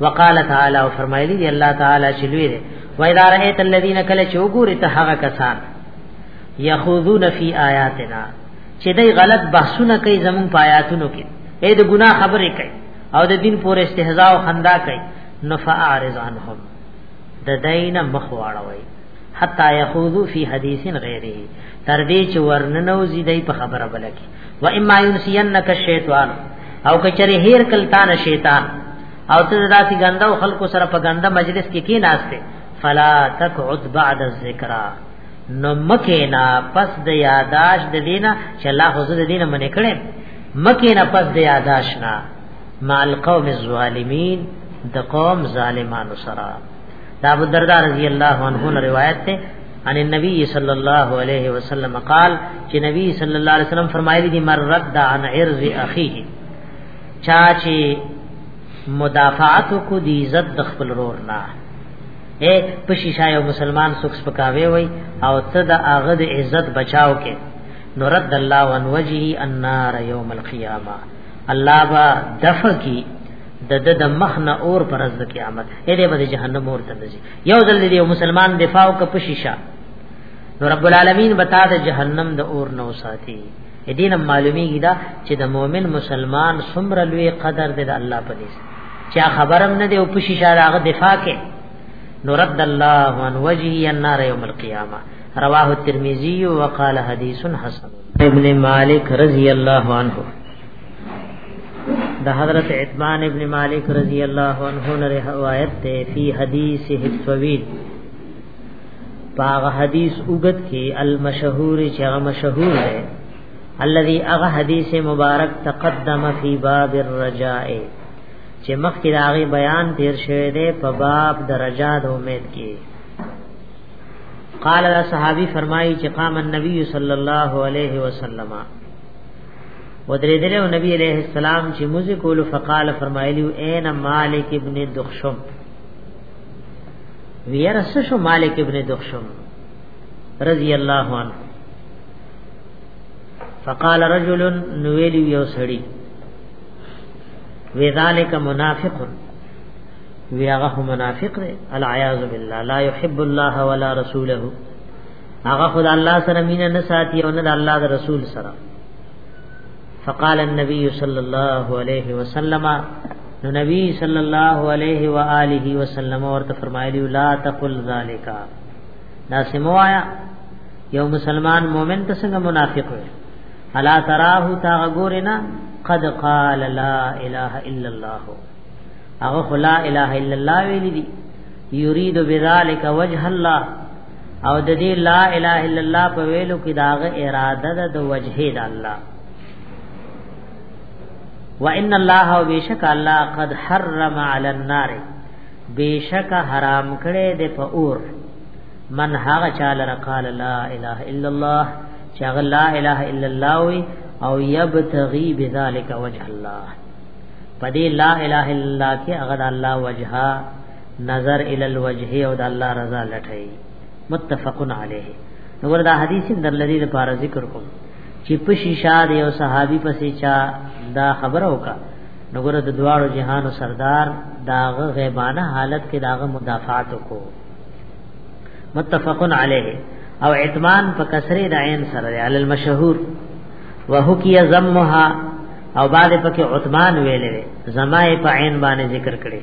S1: وقال تعالی او فرمایلی دی الله تعالی چې لوی دی و اذا رأيت الذين کله چې وګوري ته هغه کسان يخوذون في آياتنا چې دای غلط بحثونه کوي زمون په آیاتونو کې اې د ګناه خبرې کوي او د دین پورې استهزاء او خندا کوي نفعارض عنهم د دین مخ واړوي حتا يخوذو فی حدیث غیره تر دې چې ورننو زیدای په خبره بلکی و اما ينسينك الشيطان او کچره هیر کلتان شیطان او ته داسې ګنده او خلکو سره په ګنده مجلس کې کی ناشته فلا تقعد بعد الذکر نو مکینا پس د یاداش د دینه چې الله خو د دینه منې کړي مکینا پس د یاداش نه مع القوم الظالمین د قوم ظالمانو سره دا ابو الدرداء رضی الله عنه روایت ته ان النبي صلی الله علیه وسلم قال چې نبی صلی الله علیه وسلم فرمایلی دي مر رد عن عرض اخیه چا چې مدافعات کو دی عزت د خپل رور نه اے په شیشه یو مسلمان سوکس پکاوي وي او ته د هغه د عزت بچاو کې نو رد الله عن وجهه النار یوم القیامه الله با دفع کی د د د مخ نه اور پر از قیامت اې دې به جهنم اور ته ځي یو ځل دی یو مسلمان دفاع او کپشیشا نو رب العالمین بتا د جهنم د اور نو ساتي دین معلومیږي دا چې د مؤمن مسلمان څومره لوی قدر دی د الله په دې چې خبرم نه دی او پشیشا راغه دفاع کې نو رد الله عن وجهه النار یوم القیامه رواه الترمذی وقال حدیث حسن ابن مالک رضی الله عنه د حضرت عثمان ابن مالک رضی الله عنه نه روایت ده فی حدیث الطویل باغ حدیث اوګد کې المشهور چې هغه مشهور ده الذي هغه حدیث مبارک تقدم فی باب الرجاء چې مخکې راغی بیان تیر شوی دی په باب د رجا د امید کې قال صحابي فرمایي چې قام النبي صلی الله علیه وسلم ودریدل او نبی علیہ السلام چې موزه کول فقال فرمایلی اين مالک ابن دخشم ویره شو مالک ابن دخشم رضی الله عنه فقال رجل نویلی یو سړی وذالک منافق ویغه منافق دی العیاذ بالله لا يحب الله ولا رسوله هغه خدای الله سره مینه نه ساتي او نه د الله د رسول سره فقال النبي صلى الله عليه وسلم نو نبی صلی الله علیه و آله وسلم ورته فرمایلی لا تقل ذالک دا سموایا یو مسلمان مؤمن ته څنګه منافق وي الا تراه تا غورنا قد قال لا اله الا الله هغه لا اله الا الله ویلی دی یرید بذالک وجه الله او د دې لا اله الا الله په ویلو کې داغه اراده ده د وجهه د الله وان الله وبشک الله قد حرم علی النار بشک حرام کړي د په اور من هغه چاله رقال لا اله الا الله چې هغه لا اله الا الله وي او يبتغي بذلك وجه الله پدې لا اله الا الله کې هغه الله وجها نظر ال الوجه او د الله رضا لټي متفقن عليه نو وردا حدیث در لري د پار ذکر کوم چې په شیشا دی او صحابي پسې چا دا خبره وکا نو ګره د دواړو جهانو سردار داغه غیبانه حالت کې داغه مدافعات کو متفقن عليه او اتمان په کسره د عین سره علی المشهور وحکیه زمها او بعد پکې عثمان ویلې زمای په عین باندې ذکر کړي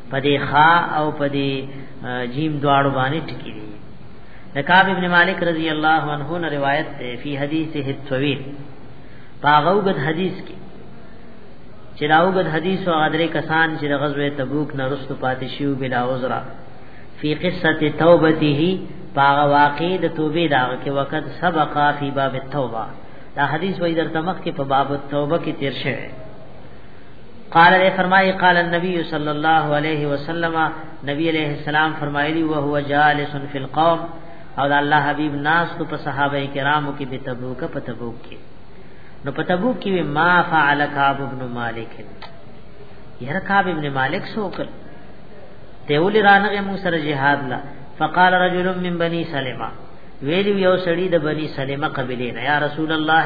S1: پدې خا او پدې جیم دواړو باندې ټکی دي د کعب ابن مالک رضی الله عنه نه روایت ده فی حدیثه الطویل پاغوګد حدیث کې چې راوګد حدیث او غدرې کسان چې د غزوه تبوک نه رسو پاتې شیو بلا عذرا فی قصه توبته پاغ واقع د توبې دا کې وخت سبقا فی باب التوبه دا حدیث وې درته مخ کې په باب التوبه کې تیر شوی قال نے فرمائی قال النبی صلی اللہ علیہ وسلم نبی علیہ السلام فرمایلی او هو جالس فی القوم او دا الله حبیب ناس تو صحابه کرامو کې به تبوک په تبوک کې نو په تبوک کې ما فعل کعب ابن مالک یره کعب ابن مالک سوکل ته ولې رانغه مو سره jihad لا فقال رجل من بني سلمہ ویلی یو سړی د بني سلمہ قبیله نه یا رسول الله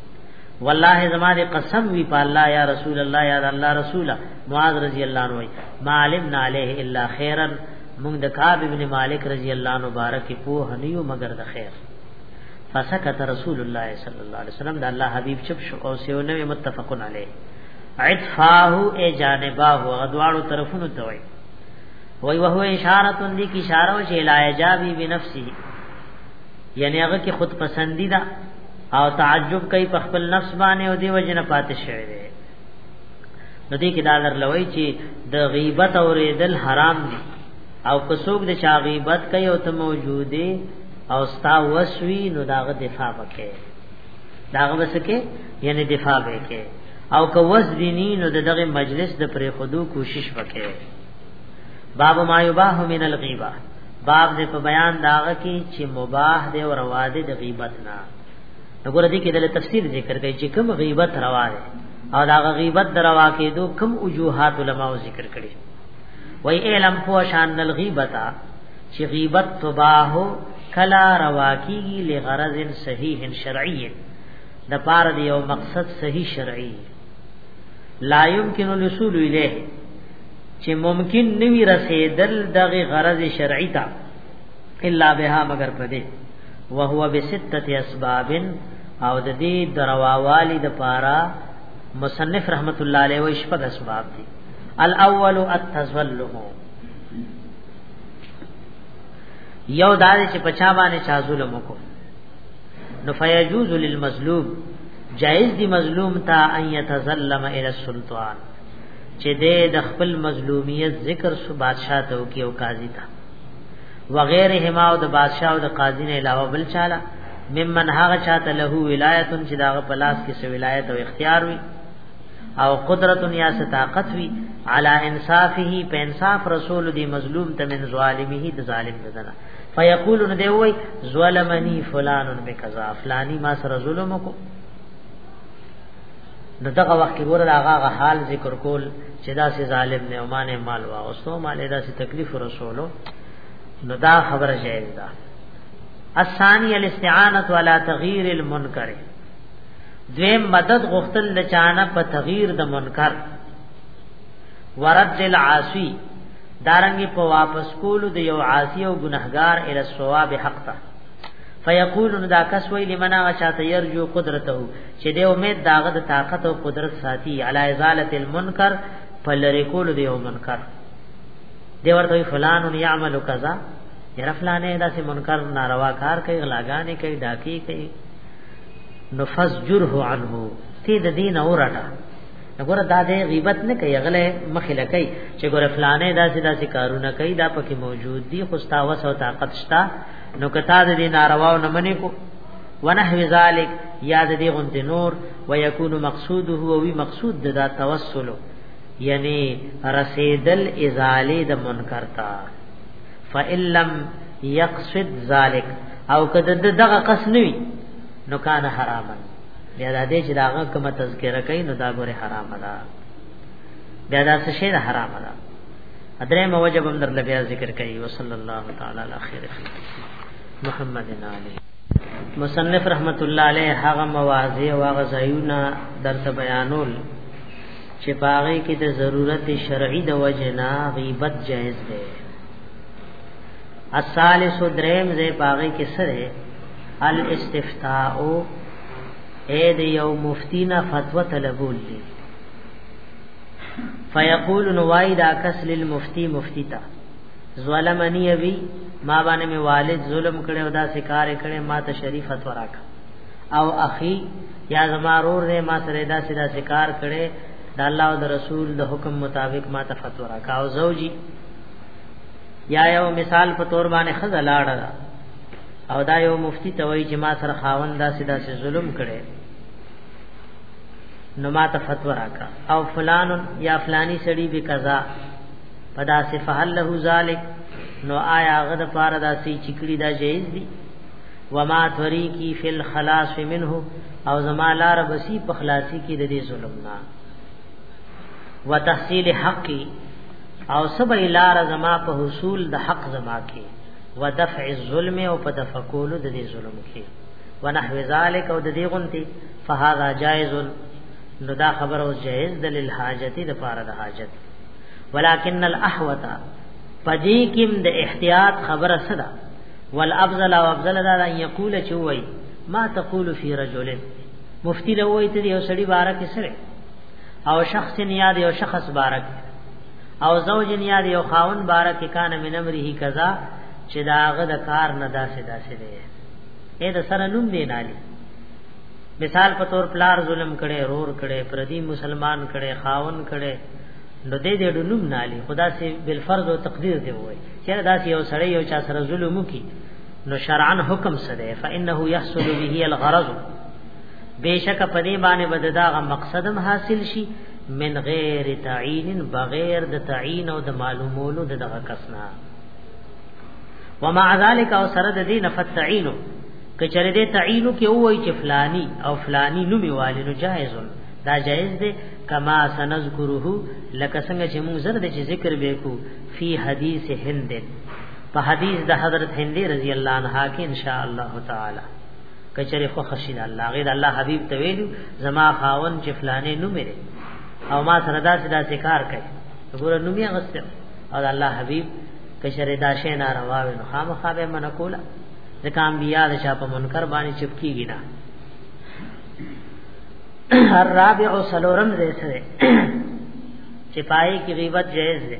S1: والله زما دې قسم وی په الله یا رسول الله یا الله رسول معاذ رضی الله عنه ما علمنا علیه الا خیرا موږ د کعب ابن مالک رضی الله عنه مبارک په هنیو مگر د خیر فسکت رسول الله صلی الله علیه وسلم د الله حبیب چپ شو او سیونه متفقن علیه عطفاه ای جانباه غدواړو طرفونو ته وای وای وه اشاره دی کی اشاره او چې لا یجابی بنفسه یعنی هغه کې خود پسندیدہ او تعجب کوي په خپل نفس باندې او دی وجنه پاتې شوی دی نو دې کې دا لرلوي چې د غیبت او ریدل حرام دي او کڅوګ د چا غیبت کوي او ته موجوده او ستا وسوي نو داغه دفاع وکړي داغه وسکه یعنی دفاع وکړي او که وس دینی نو دغه مجلس د پرې خودو کوشش وکړي باب ما یباه من الغیبه باب دې په بیان داغه کې چې مباح دی او روا دی د غیبت نه وګوره دې کې د تفصیل ذکر کوي چې کوم غیبت روا دی او دا غیبت دروا کې دو کوم وجوهات علما ذکر کړي وای علم پو شان الغیبتا چې غیبت تباه کلا روا کیږي لغرض صحیح شرعی د پاره دی یو مقصد صحیح شرعی لا يمكن الوصول الیه چې ممکن نوی رسیدل دغه غرض شرعی تا الا بها مگر پدې وهو بسته اسباب او د دې درواوالي د پارا مصنف رحمت الله علیه و شپږ اسباب دي الاول التزلم یو دار چې پچا باندې چا ظلم وکړو نو فیجوز للمظلوم جائز دی مظلوم تا ان يتظلم الى السلطان چې دې د خپل مظلومیت ذکر سو بادشاہ ته او کې او قاضي ته وغیر هما او د بادشاہ او د قاضي نه علاوه بل چاله ممن هغه چاته له ولایت چې داغه پلاس کې سو ولایت او اختیار وي او قدرت یا طاقت وي علی انصافه په انصاف رسول دی مظلوم ته من ظالمه د ظالم ددنه فیقول نو دی وای ظلمنی فلان بکذا فلانی ما سره ظلم کو نو دغه وخت کې ګوره هغه حال ذکر کول چې دا سي ظالم نه اومانه مال وا اوسو مال دا سي تکلیف رسولو نو دا خبره جایز ده الثانی الاستعانه على تغییر المنکر دویم مدد غختل لچانه په تغییر د منکر ورد العاصی دارنګ په واپس کولو د یو عاصی او ګناهګار ال الصواب حق ته فیقول دا کس وی لمن غشات یرجو قدرته چې د امید داغه د طاقت او قدرت ساتي علی ازاله المنکر په لری کولو د یو منکر دی ورته فلان یعمل کذا یره فلانه داسې منکر ناروا کار کوي غلاګانې کوي ډاکی کوي نفذ جره عنه تی د دین اورټه وګوره دا دې غیبت نه کوي غله مخې لکې چې ګوره فلانه داسې داسې کارونه کوي دا پکې موجود دي خو ستا وس او طاقت شتا نو کتا دې ناروا او نمنې کو ونحو ذالک یاد دې غنت نور ويكون مقصوده او وی مقصود دا توسل یعنی رسیدل ازاله د منکر تا فإِن لَّمْ يَقْصِدْ ذَلِكَ او کده دغه قص نوي نو کان حرامن بیا دا دې چې دا هغه کومه تذکرہ کوي نو دا ګوره حرام ده بیا دا څه شی ده حرام ده ادرې موجب هم در لبیا ذکر کوي وصلی الله تعالی علی خیر محمد علی مصنف رحمت الله علیه هغه مواضیع او هغه ځایونه درته بیانول چې پاره کې د ضرورت شرعي د وجنا غیبت جائز ده الثالث دریم زې پاره کې سره الاستفتاء اے د یو مفتی نه فتوا طلبول دي فیقول نوای دا کس للمفتی مفتی تا ظلمنی وی ما باندې می والد ظلم کړي او دا سکار کړي ما ته شریف فتوا راک او اخی یا زما رور نه ما سره دا سیدا سکار کړي د الله او د رسول د حکم مطابق ما ته فتوا راک او زوجی یا یو مثال په تور باندې خزلاړه او دا یو مفتی ته وایي چې ما سره خاوند داسې داسې ظلم کړي نو ما ته فتوا راکا او فلان یا فلانی سړی به قضا پدا سے فعل له ذلک نو آیا غد پار داسې چکړي دا جایز دي وما طریقی فی الخلاص منه او زما لار بسی په خلاصي کې د دې ظلم نه وتحصیل حقی او سبا لار زما په حصول د حق زما کې ودفع الظلم او په دفع کولو د دې ظلم کې ونحو ذالک او د دې غنتی فهذا جائز نو دا خبر او جائز د للحاجت د پاره د حاجت ولکن الاحوتا پدې کې د احتیاط خبره صدا والافضل او افضل دا ان یقول چوي ما تقول فی رجل مفتی لوی ته یو سړی بارک سره او شخص یاد یو شخص بارک او زوج نیا دی او خاون بارک کان من امره کذا چې داغه د کار نه داسې داسې دی اې د سره نوم دی نالي مثال په تور پلار ظلم کړي رور کړي پردي مسلمان کړي خاون کړي نو دې دې ډلوم نالي خدا سي بل فرض او تقدیر دی وای چې دا سي یو سړی یو چا سره ظلم وکي نو شرعا حکم سره فانه يحصل به الغرض بشک پدې باندې بددا غ مقصدم حاصل شي من غیر تعین بغیر د تعین او د معلومولو د دغه کسنا ومع ذلك او سره د دین فتعین کچره د تعین کې وای چې فلانی او فلانی نوم والی نو جایز دا جایز دی کما سنذکره لکه څنګه چې موږ زر د ذکر وکړو فی حدیث هند په حدیث د حضرت هند رضی الله عنها کې ان شاء الله تعالی کچره خو خشید الله غیر الله حبیب ته ویلو زما خاون چې فلانه نو مې او ما سره داسې داسې کار کوي وګوره نو مې غسته او الله حبیب کچره دا شی ناروا وي نو خامخا به من کولا ځکه انبیاء د چا په منکر باندې چپ کیږي نه الرابع سلورم زیسره چې پای کې غیبت جائز ده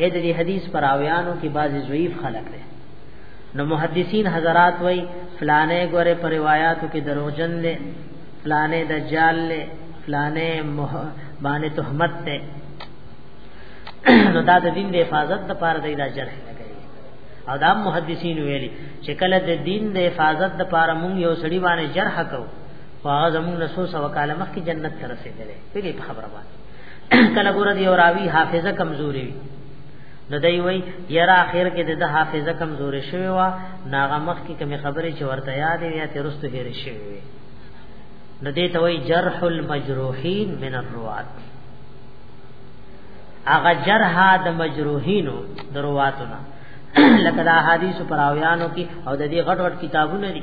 S1: اې د دې حدیث پراویانو کې بعضی ضعیف خلک دي نو محدثین حضرات وای فلانه ګوره پر روایتو کې دروغجن دي فلانه دجال دي فلانه مه... باندې تهمت ده نو دا د دین د حفاظت لپاره د اجازه او دا محدثین ویلي چې کله د دین د حفاظت د پاره مونږ یو سړی باندې جرح کو هغه زموږ نسو سو وکاله مخکې جنت ته رسیدلې پیږي په خبره باندې کله ګور دی او راوی حافظه کمزوري وي نو دی وی یرا اخر کې د حافظه کمزوري شوی وا ناغه مخ کې کمی خبرې چې ورته یاد وي یا ترستو هیر شوی وي نو دی ته وی جرح المجروحین من الروات اغه جرح د مجروحینو درواتونه لکه دا حدیث پر اویانو کې او د دې غټ غټ کتابونه دي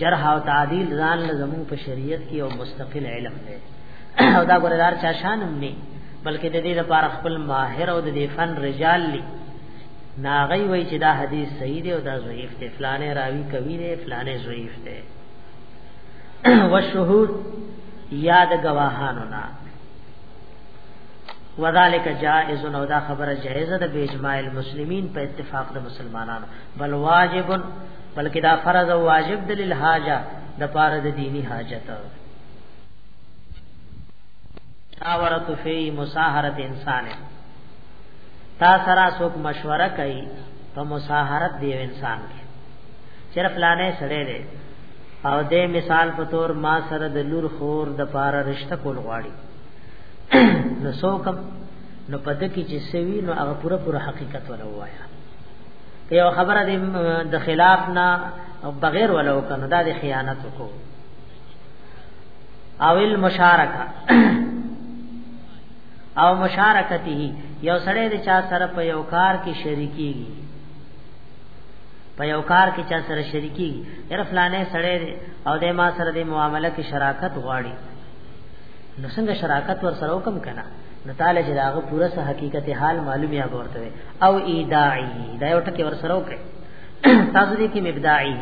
S1: جرح او تعدیل ځان لزمو په شریعت کې او مستقل علم دی او دا ګوردار چا شان هم نه بلکې د دې لپاره خپل ماهر او د دې فن رجال لي ناغي وای چې دا حدیث صحیح دی او دا ضعیف دی فلانه راوی کوي دی فلانه ضعیف دی والشهود یاد گواهانو نه وذالک جائز او دا خبره جائزه ده به اجماع المسلمین په اتفاق د مسلمانانو بل واجب بلکې دا فرض او واجب د للحاجه د پاره د دینی حاجت مشاورت فی مساهرت انسان تا سره څوک مشوره کوي په مساهرت دی انسان کې چر فلانه سره دی او دې مثال په تور ما سره د لور خور د پاره رشتہ کول غواړي نو څوک نو پته کې چې سوي نو هغه پوره پوره حقیقت ولا وایا که یو خبره د خلاف نه بغیر ولا وکنه دا د خیانت وکړو او المشارکه او مشارکته یو سړی د چا سره په یو کار کې شریکيږي په یو کار کې چا سره شریکي یره فلانه سړی دی او د ما سره د معاملې کې شراکت غواړي نو څنګه شراکت ور سره وکم کنه نو تعالی چې داغه پوره سه حقیقت حال معلومي هغه ورته او ایداعی دا یو ټکی ور سره وکړي تاسو دې کې مبداعی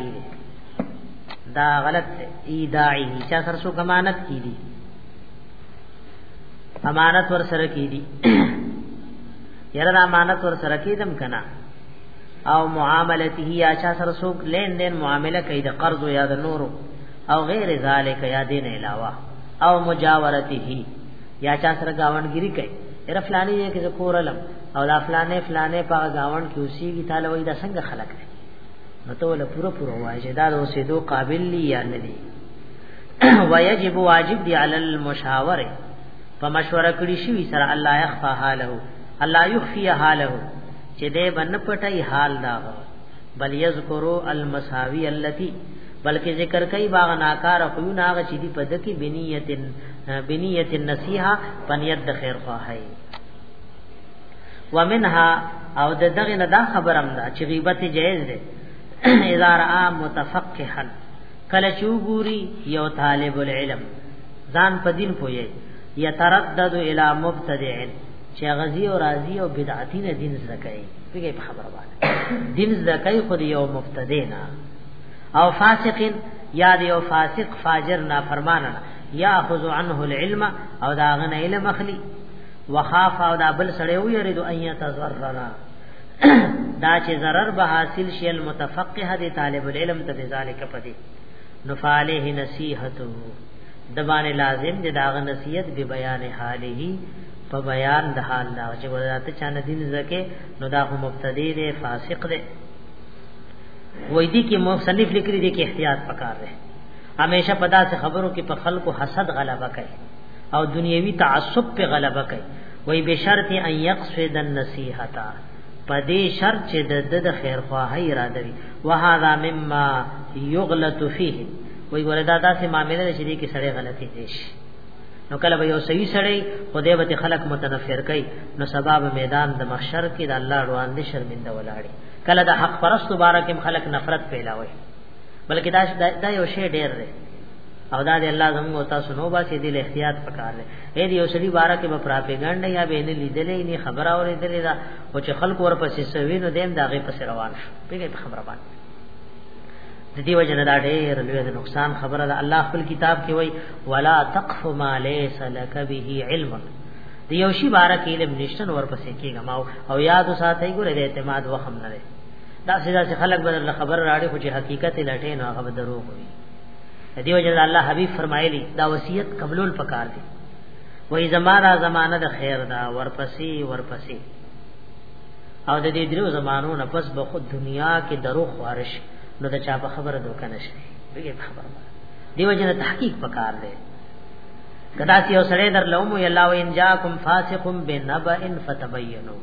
S1: دا غلط ایداعی چا سر سو کمانت کی دی امانت ور سره کی دی یره امانت ور سره کی دم کنا او معاملته یا چا سره سو لین دین معامله کوي د قرض یا د نورو او غیر ذالک یا دین علاوه او مجاورته یا چا سره گاونګری کوي یره فلانی یې کې کورلم او دا فلانه فلانه په گاون کې اوسېږي تعالی وای دا څنګه خلق دی مته ولا پورا پورا وای چې دا د اوسېدو قابل لی یا نه دی ويجب واجب دی علی المشاوره په مشوره کړی شي سره الله يخفى حاله الله يخفي حاله چې دې بن پټي حال دا بل یذکرو المساوی التي بلکې ذکر کوي باغ ناکار خو نه هغه چې دی په دکی بنیت بنیت النصیحه پنیت د خیر خواهی ومنها او د دغه نه دا خبرم ده چې غیبت جایز ده اذا را متفقها کله چې وګوري یو طالب العلم ځان په دین پوي یتردد الی مبتدع چې غزي او راضي او بدعتي نه دین زکای پیګه په خبره باندې دین زکای خو یو مبتدع نه او فاسق یا یو فاسق فاجر نافرمان نه یاخذ عنه العلم او دا غن علم اخلي وخاف او دا بل سړی و یریدو ان یتزررا دا چې zarar به حاصل شي المتفقه دی طالب العلم ته ذالک پدی نو فعلیه نصیحته د باندې لازم دی داغه نصیحت به بیان حاله په بیان د حال دا چې ولادت چا نه دین زکه نو دا هم مبتدی دی فاسق دی وای دي کې مصنف لیکلي دي کې احتیاط پکار دی همیشه پدا سے خبرو کې په خلکو حسد غلبه کوي او دنیوي تعصب په غلبه کوي وای به شرط ان يقصد النصيحه پدې شرط چې د د خیر خواهی اراده وي وهذا مما يغلط فيه وای وردا داسې معاملې چې دې کې سړی غلطي دي شي نو کله به یو صحیح سړی خدای به خلق متنفر کوي نو سبب میدان د محشر کې د الله روان دي شرمنده ولاړي کله د حق پرست مبارک خلق نفرت پیلاوي بلکې دا دا یو شی ډیر دی او دا د الله زموږ او تاسو نو باسي د احتیاط پکار دی اې دی یو سړي بارا کې به پراپګاندا یا به نه لیدلې نه خبره اورې دلې دا او چې خلک ورپسې سوي نو دیم داغه پس روان شو پیګه په خبره باندې د دې وجه نه دا ډېر لوی د نقصان خبره ده الله خپل کتاب کې وای ولا تقف ما ليس لك به علم د یو شی بارا کې علم نشته نو ورپسې کېږم او یاد ساتي ګوره د اعتماد وخم نه دا سیدا چې خلک بدل خبر راړي خو چې حقیقت لټې نو هغه دروغ وي دیو جن الله حبیب فرمایلی دا وصیت قبلول پکار دی وای زمارا زمانہ د خیر دا ورپسې ورپسې او د دې درو زمانو نه پس به خود دنیا کې درو خوارش نو د چا په خبره دوک نشي دغه خبره دیو جن تحقیق پکار دی کدا سی او سره در لوم یلا و ان جاکم فاسقم بنبئن فتبینوا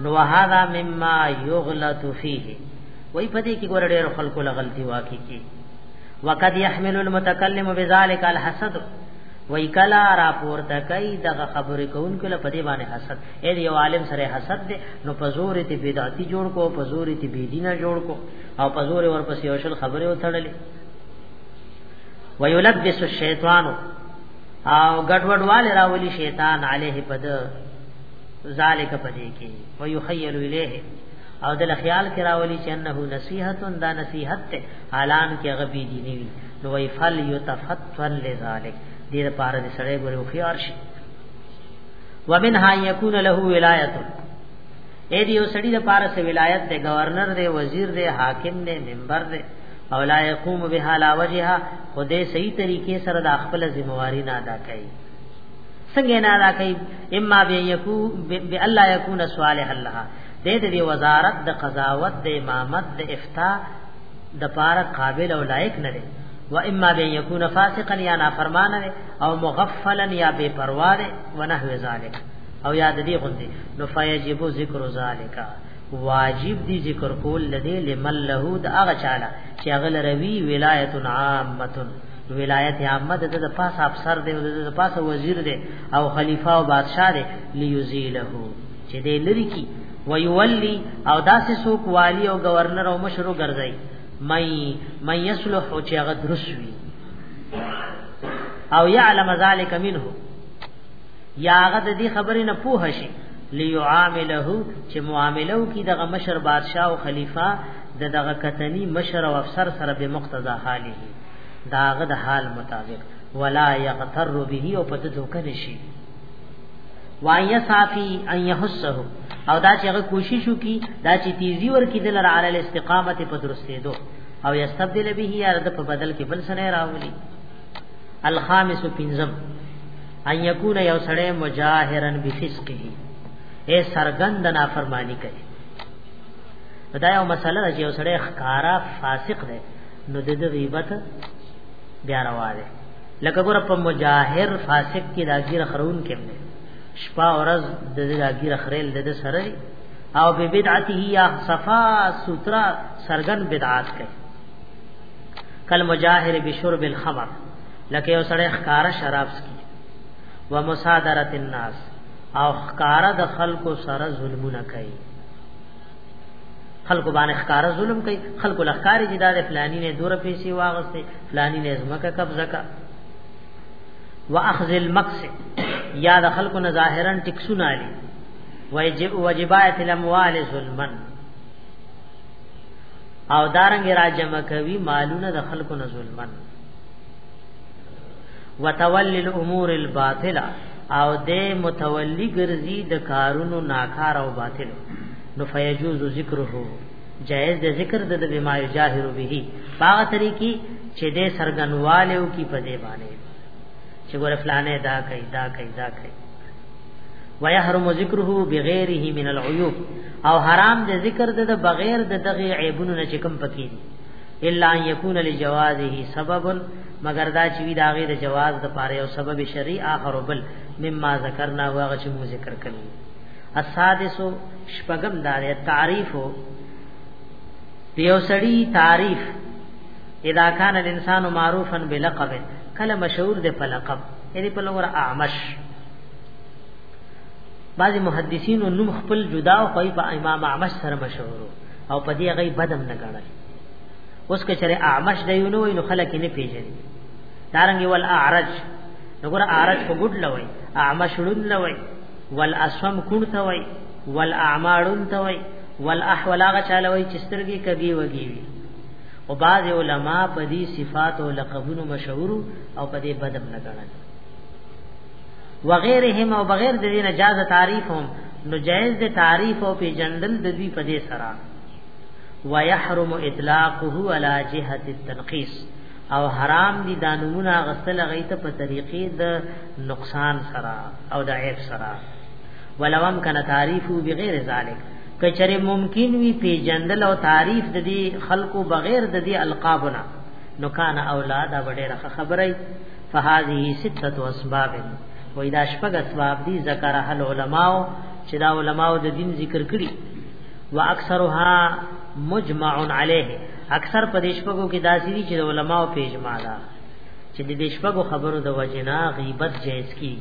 S1: نو هذا مما یغلط فيه وای په دې کې ګور ډېر خلکو لغلطي واقع کی وقد يحمل المتكلم بذلك الحسد وای کلا را پورته کوي دغه خبرې کوونکو له پدې باندې حسد اې یو عالم سره حسد دی نو په زور ته بدعتي جوړ کو په زور ته بيدینه جوړ کو او په زور ورپسې یو شل خبرې وتړلې ويلبس الشیطان او ګډوډواله راولي شیطان عليه پد ذالک پدې کې ويخيل الیه او دل خیال کې راولي چې انه نصيحت دا نصيحت ته اعلان کې غبي دي نیوي نو وی فل یتفتن لذالک دې لپاره دې سړی ګوري او خيار شي ومن ها یکون له ولایت اې دې یو سړی لپاره سه ولایت دې گورنر دې وزیر دې حاکم دې منبر دې او لا يقوم بها لا وجها خدای صحیح طریقې سره د خپل ذمہ واری نه ادا کوي څنګه نه ادا کوي اما به یکو به الله یکون صالح الله دې دې وزارت د قضاوت د امامت د افتاء د پاره قابل او لایق نه دی و اما به یکون فاسقا یا نافرمان او مغفلا یا بے پروا دی و نحو ذالک او یاد دی غندي نو فیجب ذکر ذالک واجب دی ذکر کول لدی لمن له د اغه چاله چې اغل روی ولایت عامه ولایت عامه د د پاس افسر دی او د د پاس وزیر دی او خلیفہ او بادشاہ دی لیوزیله چې دې لری کی ویولی او داسې سوق والی او گورنر او مشرو ګرځي مې مې یصلح او چې هغه درس وي او يعلم ذلك منه یا هغه د دې خبرې نه پوه شي ليعامله چې معاملو کې دغه مشر بادشاہ او خلیفہ د دغه کتنی مشر او افسر سره به مقتضا حاله داغه د حال مطابق ولا یغتر به او په دې دوکه نشي وای صافی ان یحسه او دا چې هغه کوشش وکي دا چې تیزی ورکی دل را علی استقامت په درستې دو او یستبدل به یا رد په بدل کې بل سره راولي الخامس پنزم ان یکون یو سړی مجاهرن بفسقه اے سرګند نافرمانی کوي دا یو مسله چې یو سړی ښکارا فاسق دی نو د دې غیبت بیا روا ده لکه ګور په مجاهر فاسق کې راګیر خرون کې نه شپه ورځ د دې راګیر خریل د دې سره او به بدعته یا صفا سوترا سرګن بدعات کوي کل مجاهر بشرب الخمر لکه یو سړی ښکارا شراب سکي و مصادره الناس او ښکارا د خلکو سره ظلمونه کوي خلکو باندې ښکار ظلم کوي خلکو لخکاري چې دا د فلاني نه دور پیسې واغستې فلاني نه زمکه قبضه کا واخذ المقصد یا د خلکو نه ظاهرا ټکسونه علي واجب واجبات الاموال ظلمن او دارنګ را جمع کوي مالونه د خلکو نه ظلمن وتولي الامور الباطله او د متولی ګرځي د کارونو ناکار او باطل نو فیجوز ذکره جائز د ذکر د بما یجاهر به باغه طریقې چې د سرګنوالو کی په دی باندې چې ګور فلانه دا کوي دا کوي دا کوي ويحرم ذکره بغیره من العيوب او حرام د ذکر د بغیر د دغه عیبونو نه چې کوم پکې دي الا ان يكون لجوازه سبب مگر دا چې وی داغه د جواز د پاره او سبب شرعي اخر بل مما ذکرنا واغه چې مو ذکر کړی السادس شپغم دار تعریف دیو سړی تعریف اذا کان الانسان معروفا بلقب کله مشهور دی په لقب یعنی په لور اعمش بعضی محدثین او نوم خپل جدا او کوي په امام اعمش سره مشهور او په دې غي بدم نه غړل اوس که چېرې اعمش دی نو نو خلک نه پیژني دارنګ ول اعرج نګور اعرج په ګډ لوي اعمش لون لوي والاسم کون ته وای والاعمارون ته وای والاحول هغه چاله وای چې سترګې کبي وږي وي او بعض علما په دې صفات او لقبونو مشهور او په دې بدم نه ګڼل وغيرهم او بغیر د دې نه جاز تعریف هم نو جائز د تعریف او په جندل د دې په دې سره ويحرم اطلاقه على جهه التنقيص او حرام دي دا نمونه غسل غیته په طریقې د نقصان سره او د عیب سره ولوم کنه تعریف بغیر ذالک کچره ممکن وی پی جندل او تعریف د دې خلقو بغیر د دې القابنا نو کان اولاد وړه خبره فهذه سته اسباب وې دا شپږ اسباب دي ذکر اهل علماو چې دا علماو د دین ذکر کړي واکثرها مجمع علیه اکثر په دې شپږو کې داسې دي چې د علماو په اجماع ده چې د دې شپږو خبرو د وجنا غیبت جائز کی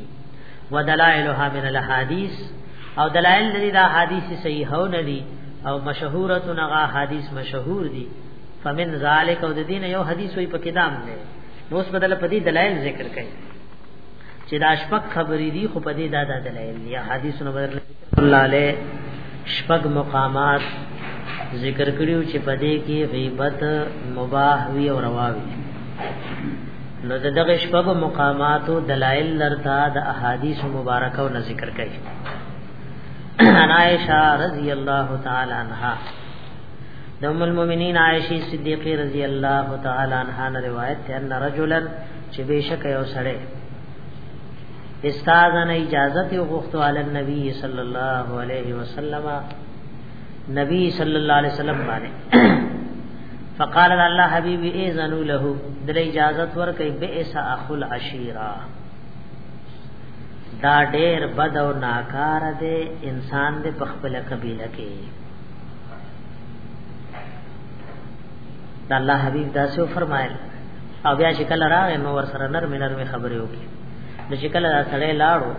S1: ودلائلها من الحدیث او دلائل دې دا حدیث صحیح او نه دي او مشهوره نغا حدیث مشهور دي فمن ذالک او د دین یو حدیث وی په کدام دی نو اس بدل په دې دلائل ذکر کړي چې دا شپږ خبرې دي خو په دې دا د دلایل دي حدیث نو بدر الله علیه شپږ مقامات ذکر کړیو چې په دې کې غیبت مباح وی او روا وی نو د دغه شپږ مقاماتو دلایل لرتا د احادیث مبارکه او ذکر کړي انا عائشہ رضی اللہ تعالی عنہا د ام المؤمنین عائشہ صدیقہ رضی اللہ تعالی عنہا روایت ہے ان رجلا چې بشک یو سره استاد نه اجازه ته غوښتو علی النبی صلی الله علیه وسلم نبی صلی الله علیه وسلم باندې فقال الله حبیبی اذن له دل اجازه ورکې بئس اخل عشیرا دا ډېر بد او ناکار دی انسان دې په خپل قبيله کې دا الله حبيب دا څه فرمایل او بیا چې کله راغې نو ور سره نرم نرم خبرې وکړي نو چې کله دا سړی لاړو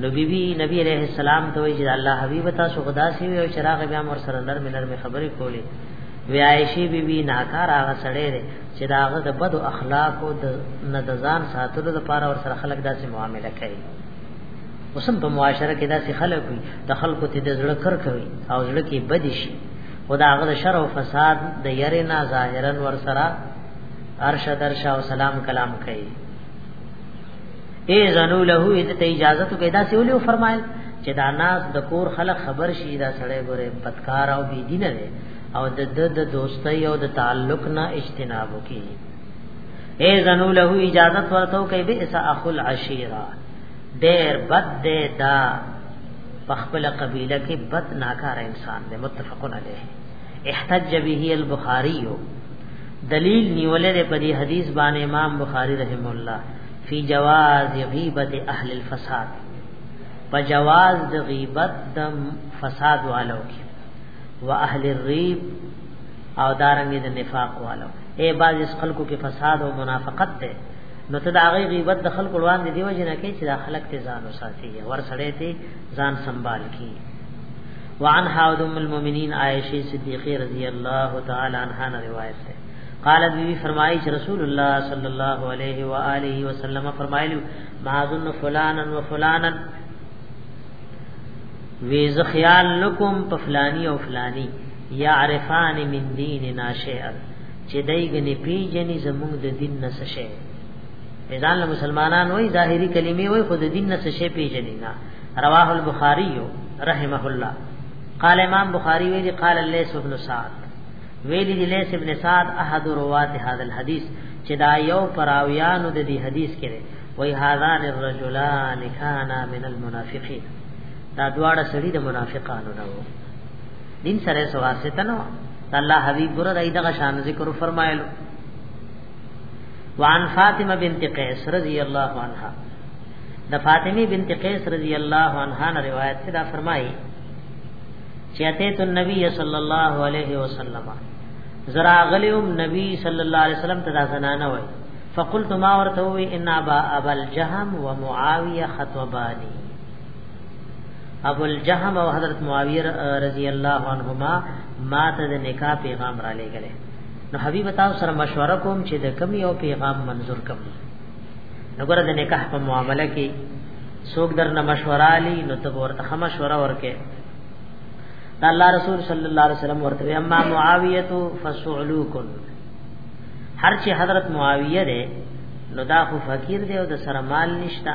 S1: نو بیبي نبی عليه السلام ته وی چې الله حبيب تاسو خدا سي وي او چراغ بیا ور سره نرم نرم خبرې کولې وی عائشې بیبي ناکار هغه سړی دی چې دا هغه د بد اخلاق او د ندزان ساتلو لپاره ور سره خلک داسې معامله کوي اوسم په معاشره کې داسې خلک وي د خلکو ته د زړه کر کوي او زړه کې بد شي خدا غد شر او فساد د یری نه ظاهرا ور سره ارش درش او سلام کلام کوي ای زنو له دې ته اجازه ته پیدا سی ولې فرمایل چې دا ناس د کور خلک خبر شي دا سړی ګوره پتکار او بی دین دی او د د د دوستۍ او د تعلق نه اجتناب وکي ای زنو له اجازه ورته کوي به اس اخل عشیرا ډېر بد دی دا په خپل قبيله کې بد ناکار انسان دی متفقون علیه احتج به البخاری دلیل نیولې په دې حدیث باندې امام بخاری رحم الله فی جواز غیبت اهل الفساد په جواز د غیبت د فساد والو کې و اهل الریب او دارنګ د نفاق والو اے باز اس خلکو کې فساد او منافقت ده نو ته دا غي غیبت د خلکو وړاندې دی وجنه کې چې دا خلک ته ځان وساتي ور سړې ته ځان سنبال کی وعن حاود ام المؤمنین عائشه صدیقہ رضی اللہ تعالی عنہا نے روایت ہے قالت بی فرمائی چھ رسول اللہ صلی اللہ علیہ وآلہ وسلم فرمائلو ما ظن فلانا و فلانا ویز خیال لکم پفلانی او فلانی یعرفان من دیننا شیئا چې دای غني پیجنې زموږ د دین نه څه شي ځان له مسلمانان وای ظاهری کلمې وای خود دین نه څه شي پیجنې نه رواه البخاری رحمه الله قال امام بخاری ویلی قال لیس ابن سعد ویلی دی لیس ابن سعد احد روات هذا الحديث چې دا یو پراویانو د دې حدیث کې وای هاذان الرجلان کانا من المنافقین دا دواړه سړي د منافقانو نه وو دین سره سواسته نه الله حبیب ګره دای دغه شان ذکر فرمایلو وعن فاطمه بنت قیس رضی الله عنها د فاطمه بنت قیس رضی الله عنها نه روایت ته دا فرمایي چې اته تو نبی صلی الله علیه وسلم زرا غلیوم نبی صلی الله علیه وسلم ته دا زنانه وای فقلت ما ورته وی ان ابا ابل جهم ومعاویه خطبانی ابو الجهم او حضرت معاویه رضی الله عنهما ما ته د نکاح پیغام را لېګل نو حبیب تاسو سره مشوره کوم چې د کم یو پیغام منظور کوم نو ګره د نکاح په معاملې کې څوک درنه مشوره علی نو ته ورته مشوره ورکې دا الله رسول صلی الله علیه وسلم ورته اما معاویه فسعلوکن هر چې حضرت معاویه ده نو دا خو فقیر دی او د سره مال نشتا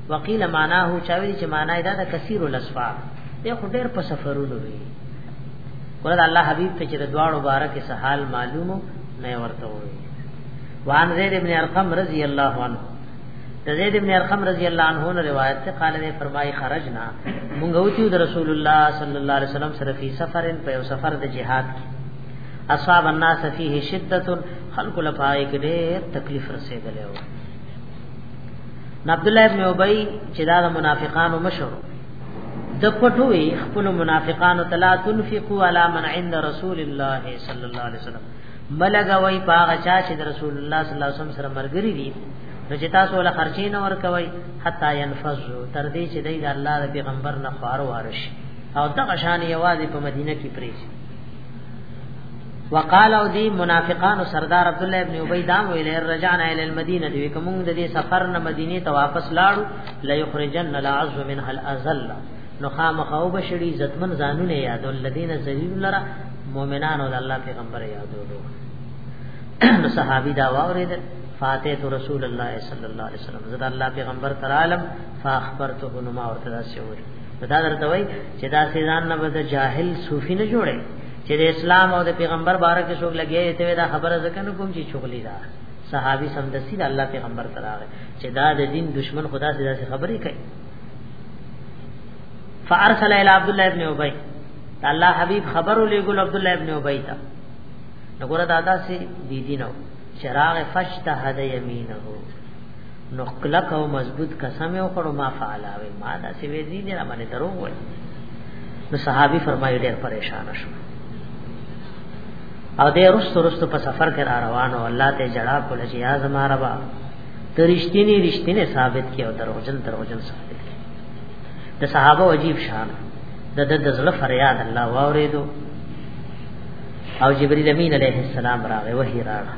S1: وقیل معناه چاوی چې معنی دا د کثیر الاسفار دی خو ډېر په سفرونو وی ګور الله حبیب ته چې د دواړو بارکه سحال معلومو نه ورته وی وان زید ابن ارقم رضی الله عنه د زید ابن ارقم رضی الله عنه نو روایت ته قال نے فرمای خرجنا مونږ وتیو د رسول الله صلی الله علیه وسلم سره په سفرن په یو سفر د جهاد کې اصحاب الناس فيه شدت خلق لپاره کې ډېر تکلیف رسیدلی و عبد الله ابن ابي چې دا د منافقانو مشر د پټوي خپل منافقانو تلا تنفقوا على من عند رسول الله صلى الله عليه وسلم ملګوي پاغه چا چې د رسول الله صلی الله علیه وسلم سره مرګري دي نو چې تاسو له خرچې نه ور کوي حتا ينفذ تر دې چې د الله د پیغمبر نه خارو وارش او دغه شان یوازې په مدینه کې پریږي وقال او دی منافقان سردار عبد الله ابن ابي دام ویل رجعنا الى المدينه دی کوم د دې سفر نه مدینه ته واپس لاړو لا يخرجن العز منها الازل نو خامخو بشری عزتمن زانونه یاد الذين ذلیل لرا مؤمنان او الله پیغمبر یادو نو صحابي دا واورید فاتح رسول الله صلی الله علیه وسلم زدا الله پیغمبر تر عالم فاخبرته نما ورته دا سیور دا درته وای چې دا سیدان نه بده جاهل صوفي نه جوړي چې د اسلام او د پیغمبر باره کې څوک لګي ته دا خبره ځکه نه کوم چې چغلی دا صحابي سمدسي د الله پیغمبر تراغه چې دا د دین دشمن خدا سي داسې خبرې کوي فارسل الى عبد الله ابن ابي الله حبيب خبر لګول عبد الله ابن ابي ته نګور دادا سي دي دي نو چراغ فشتهد يمينه نو کلک او مضبوط قسم یې وکړو ما فعلا وې ما دا سی وې دي نه باندې درو وې نو صحابي فرمایي ډېر پریشان شو او دې رست رست په سفر کې را روان او الله ته جړا کول چې یا زما ربا ته رښتینی رښتینی ثابت کې او دروغجن دروغجن ثابت کې د صحابه عجیب شان د د ځله فریاد الله واورېدو او جبرئیل امین علیه السلام راغی وحی راغی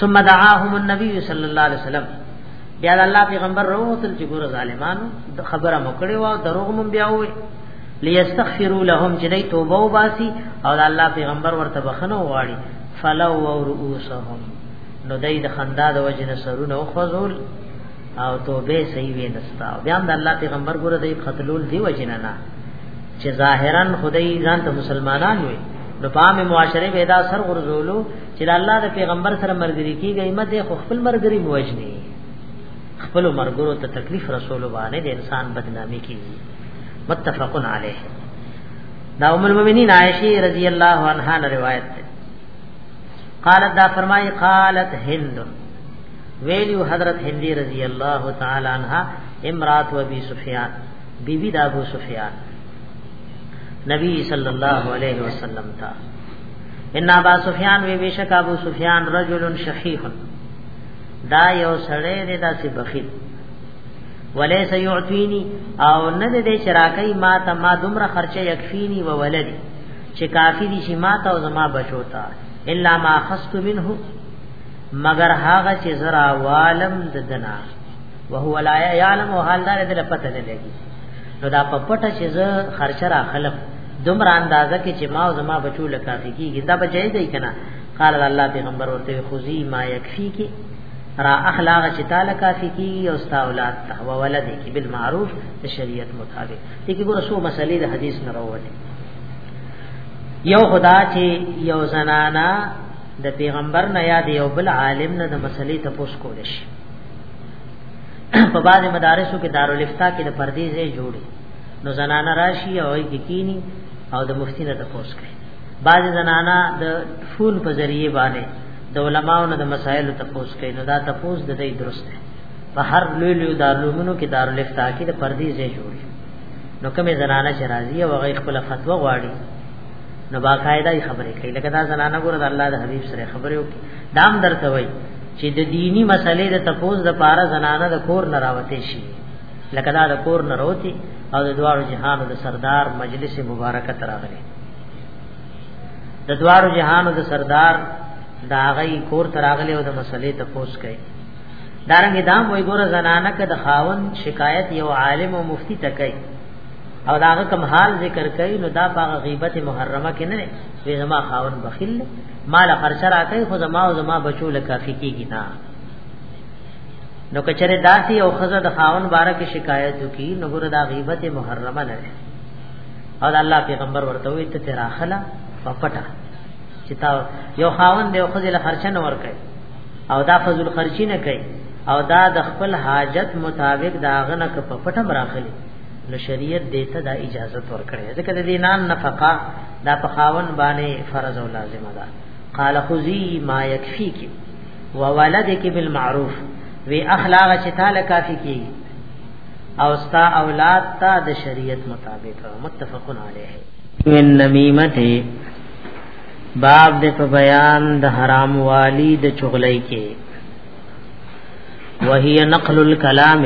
S1: ثم دعاهم النبي صلی الله علیه وسلم بیا د الله پیغمبر روتل چې ګور ظالمانو خبره مکړې و او دروغ مون بیا وې ليستغفروا لهم چې دوی توبه وباسي او د الله پیغمبر ورته بخنه وغواړي فلو ورؤسهم نو دای د خندا د وجه نه سرونه او خزول او توبه صحیح وینستا بیا د الله پیغمبر ګوره د قتلول دی وجه نه نه چې ظاهرا خدای ځان ته مسلمانان وي نو په عامه معاشره به دا سر غرزولو چې د الله د پیغمبر سره مرګري کیږي مته خو خپل مرګري موجني خپل مرګرو ته تکلیف رسول باندې د انسان بدنامي کیږي متفقن علیه دا ام المؤمنین عائشه رضی الله عنها نے روایت ہے قالت دا فرمائی قالت هند ویلیو حضرت هندی رضی اللہ تعالی عنہ امرات و ابی سفیان بی بی دا ابو سفیان نبی صلی الله علیه وسلم تا ان ابا سفیان وی بشک ابو سفیان رجل شحیح دا یو سړی دی دا سی بخیل ولیس یعطینی او نه دې چراکی ما ته ما دومره خرچه یکفینی و ولدی چې کافی دي چې ما ته او زما بچو ته الا ما خست منه مگر هغه چې زرا والم ددنا وهو لا يعلم حال دار دې پته نه لګي نو دا په پټه چې زه خرچه را خلم دومره اندازه کې چې ما او زما بچو لکه کیږي دا بچی دی کنه قال الله پیغمبر ورته خذي ما يكفي کې را اخلاق چې تعالی کافی کی او ستا اولاد ته او ولد کی بالمعروف شریعت مطابق دې کې ګور سو مسلې د حدیث نه راوړي یو خدا چې یو زنانا د پیغمبر نه یاد یو بل عالم نه د مسلې ته پوښ کول شي په بعض مدارسو کې دارالفتا کې د پردې ځای جوړي نو زنانه راشي او یې کینی او د مفتی نه تاسو کوي بعض زنانه د فون په ذریعه باندې د علماو نه د مسائل تاسو کوي نو دا تاسو د دې درست دی په هر لوی لوی دارالعلومونو کې دارالفتا کې د پردې ځای جوړي نو کومه زنانه چې راضي او غي خپل فتوا غواړي نو باقاعده خبرې کوي لکه دا زنانه ګوره د الله د حبيب سره خبرې وکړي دام درته وایي چې د دینی مسلې د تپوس د پاره زنانه د کور نه راوته شي لکه دا د کور نه راوتی او د دوارو جهانو د سردار مجلس مبارکه تراغلی د دوارو جهانو د سردار دا غي کور تراغلی او د مسلې تپوس کوي دارنګ دام وای ګور زنانه که د خاون شکایت یو عالم او مفتی تکای او داغه کم حال ذکر کوي نو دا پاغه غیبت محرمه کې نه وي زما خاون بخیل مال خرچ راکې خو زما او زما بچو لکه فکیږي نه نو کچره داسي او خزه د خاون باره کې شکایت وکي نو ګره دا غیبت محرمه نه ده او د الله پیغمبر ورته وي ته تراخلا پپټا چې تا یو خاون دی او خزه له خرچ نه ور کوي او دا فضل خرچی نه کوي او دا د خپل حاجت مطابق دا غنه په پټم راخلي نو شریعت دیته دا اجازه ورکړي ځکه د دینان نفقه دا په خاون باندې فرض او لازم ده قال خذي ما يكفيك وولدك بالمعروف وی اخلاق چې تعالی کافی کی او ستا اولاد تا د شریعت مطابق متفقن علیه من نمیمته باب د په بیان د حرام والی د چغلۍ کې وهي نقل الكلام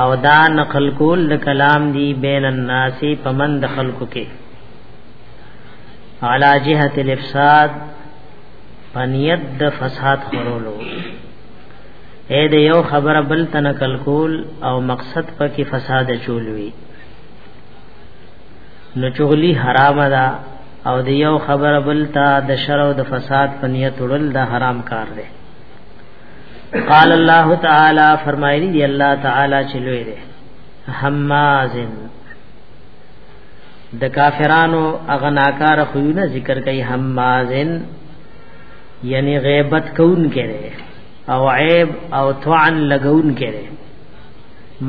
S1: او دا نقل کول د کلام دی بین الناس پمن د خلقو کې علا جهت الافساد پنیت د فساد خورولو اے د یو خبره بل تنقل کول او مقصد پکې فساد چولوي نو چغلی حرام ده او د یو خبر بل تا د شر او د فساد په نیت وړل د حرام کار دی قال الله تعالی فرمایلی دی الله تعالی چې لوی دی حمازن د کافرانو اغناکار خوونه ذکر کوي حمازن یعنی غیبت کون کړي او عیب او طعن لګون کړي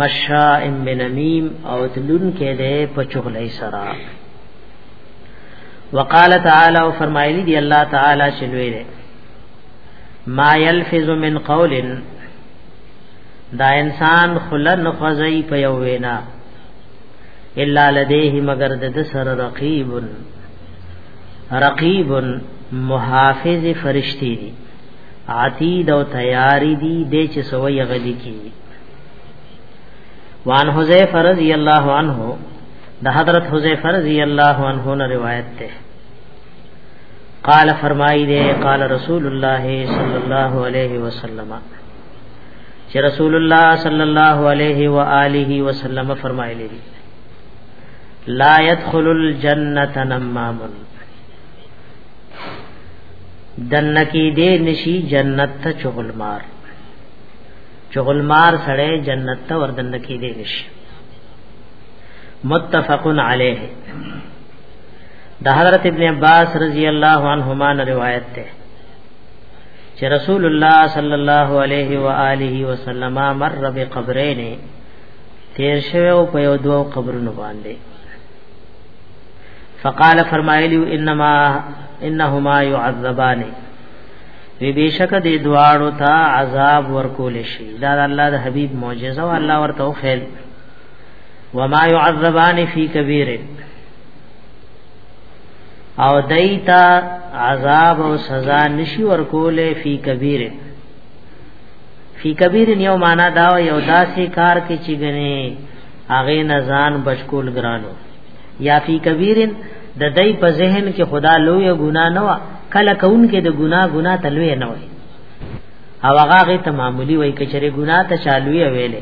S1: مشاء بنمیم او تلون کړي په چغلې سره وقال تعالی او فرمایلی دی الله تعالی شلوی دی ما یلفظ من قول دا انسان خلن نخوزی په یو وینا الا لدیه مگر د سر رقیب رقیب محافظ فرشتي دي عتید او تیاری دي د چې سوی غلی کی وان حذیفه رضی الله عنه د حضرت حذیفه رضی الله عنه نه روایت ده قال فرمایي ده قال رسول الله صلی الله علیه وسلم چې رسول الله صلی الله علیه و آله وسلم فرمایلی دي لا يدخل الجنه نمام دنکی دې نشي جنت ته چغلمار چغلمار سره جنت ته وردن کې دې نشي متفق علیه د حضرت ابن عباس رضی الله عنهما روایت ده چې رسول الله صلی الله علیه و آله وسلم مر بقبرین تیر شوه په یو دوه قبرونو باندې فقال فرمایلی انما انهما يعذبان وی بیشک دې دواړو ته عذاب ورکول شي دا الله د حبيب معجزه او الله ورته خیر وما يعذبان في كبير او دیتا عذاب او سزا نشي ورکوله فی کبیر فی کبیر یو معنا دا یو داسې کار کې چې غني اغه نزان بشکول ګرانو یا فی کبیر د دای په ذهن کې خدا لوی ګنا نه وا کله کون کې د ګنا ګنا تلوي نه وي او هغه ته معمولی وای کچره ګنا ته چالوې ویلې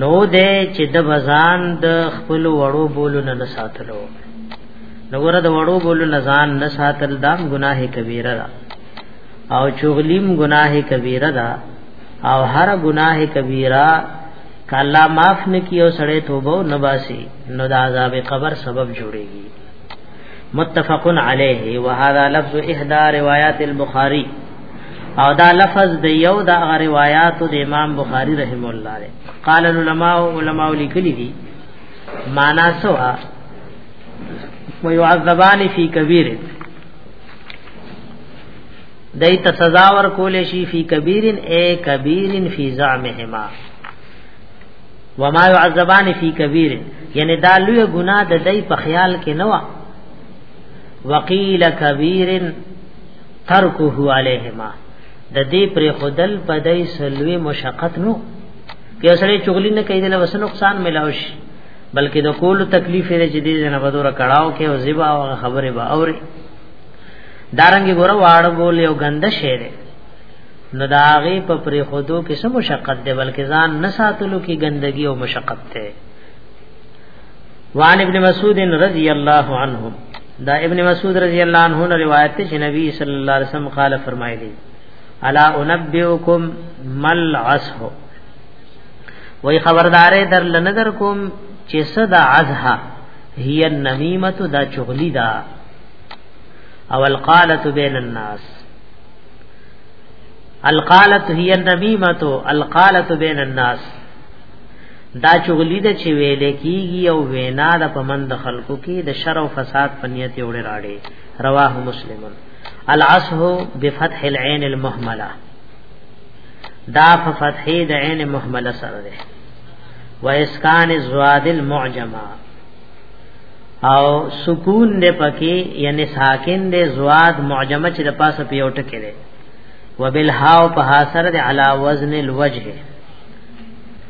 S1: نو دې چې د بزان د خپل وړو بولو نه ساتلو نو ور د وړو بولو نه ځان نه ساتل دام ګناه کبیره ده او چغلیم ګناه کبیره ده او هر ګناه کبیره کله معاف نکیو سړی توبه نه باسي نو د عذاب قبر سبب جوړيږي متفق علیه وهذا لفظ احدى روایات البخاری او دا لفظ د یو د روایت د امام بخاری رحم الله علیه قال العلماء علماء لیکلی دي معنا سوا ويعذبان فی کبیر دای ته سزا ور کول شي فی کبیرن اے کبیرن فی زعمهما وما يعذبان فی کبیر یعنی دا لوی ګناه د دای په خیال کې نه و وقیل کبیرن ترکو هو علیهما د دې پر خودل په دای سلوي مشقت نو که سره چغلی نه کیدل وس نقصان ملاو شي بلکې د کول تکلیف یې چې دې نه بدور کړهو کې او زیبا او خبره به اوري دارنګي ګوره واړ بول یو غند شعر نو داغه په پر خودو کې سم مشقت دی بلکې ځان نه ساتلو کې ګندګي او مشقت ته وان ابن مسعود رضی الله عنه دا ابن مسعود رضی الله عنه نے روایت ہے کہ نبی صلی اللہ علیہ وسلم قال فرمائے دی الا انبئکم مل عصح وہی خبردارے در لنظر کوم چې صدا عزها هي النميمه دا چغلی دا او القاله بین الناس القاله هي النميمه القاله بین الناس دا چغلی د چې ویلې کیږي او وینا د پمند خلکو کې د شر او فساد په نیت یوړې راړي رواه مسلمون العصه بفتح العين المهمله دا فتح د عین مهمله سره ده و اسکان زواد المعجمه او سکون دې پکې یعنی ساکن دې زواد معجمه چې د پاسه پیوټ کړي وبالهاو په حاصل د علا وزن الوجه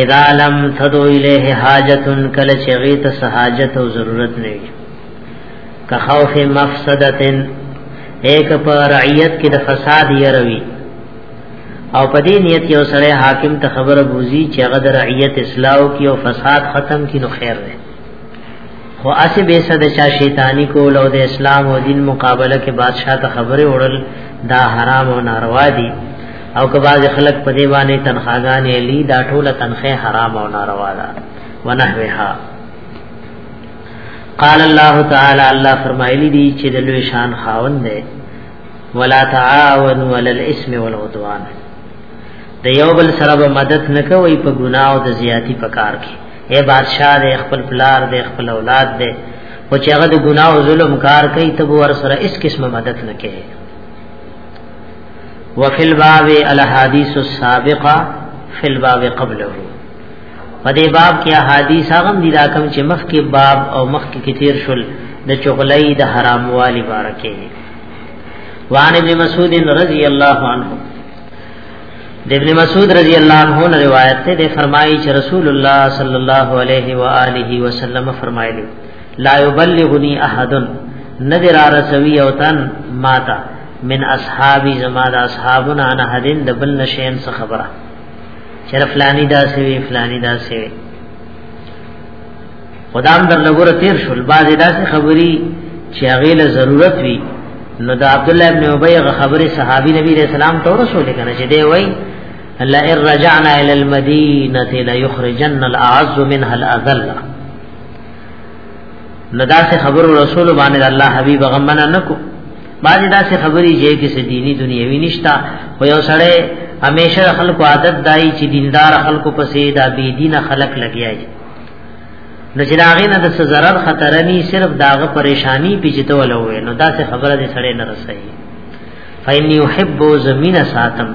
S1: اذا لم تدو الیه حاجت کل شغیت سحاجت او ضرورت نه که خوف مفسدتن ایک پر رعیت کې د فساد یروي او په دې نیت یو سره حاکم ته خبره بوزي چې هغه د رعیت اصلاح کی او فساد ختم کی نو خیر دی خو اسی به صد چا شیطانی کول او د اسلام او دین مقابله کې بادشاہ ته خبره وړل دا حرام او ناروا دي او که باز خلق په دی باندې تنخواګان علی دا ټوله تنخې حرام او ناروا ده ونحوها قال الله تعالی الله فرمایلی دی چې د لوی شان خاوند دی ولا تعاون ولا الاسم والعدوان د یو بل سره مدد نکوي په ګناه او د زیاتی په کار کې اے بادشاہ دے خپل پلار دے خپل اولاد دے او چې هغه د ګناه او ظلم کار کوي ته ور سره اس قسمه مدد نه کوي وفي الباب الاحاديث السابقه في الباب قبله په دې باب کې احادیث هغه دي دا کوم چې مخکې باب او مخکې کثیر شول د چغلې د حرام والی بارکه وان ابن مسعود رضی الله عنه د ابن مسعود رضی الله عنه نے روایت ته ده فرمایي چې رسول الله صلی الله علیه و آله وسلم فرمایلی لا یبلغنی احد نذر رسوی او تن ماتا من اصحابی زما د اصحابنا انا حدین د بل نشین څخه خبره چې فلانی دا سوي فلانی دا سوي خدام در لګور تیر شول باز داسې خبري چې هغه له ضرورت وي نو د عبد الله ابن ابي غ خبره صحابي نبی رسول الله ته رسول کنه چې دی وای الله ان رجعنا الى المدينه لا يخرجن الاعز منها الاذل نو داسې خبرو رسول باندې الله حبيب غمنه نکو باز داسې خبري چې کسی دینی دنیوي نشتا خو یو سړی همیشه خلکو عادت دای چې دیندار خلکو پسې دا بی دینه خلق لګیای نو چې داغه نه د zarar خطر نه صرف داغه پریشانی پیچته ولوي نو دا څه خبره دې سړې نه رسي فین یحب زمین ساتم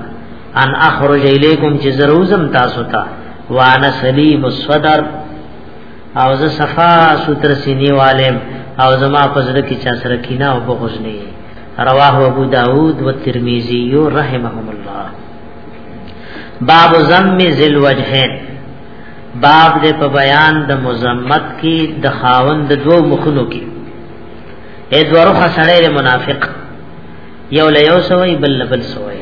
S1: ان اخرج الیکم چې زروزم تاسو ته وانا سلیم الصدر او ز صفا ستر سینې والم او زما پزړه کې چا سره کینا او بغض نه رواه ابو داود و ترمذی رحمهم الله باب ذم ذل وجهین باب دې په بیان د مزمت کې د خاوند د دوو مخونو کې اې دورخه سړی د منافق یو له یو سوې بل له بل سوې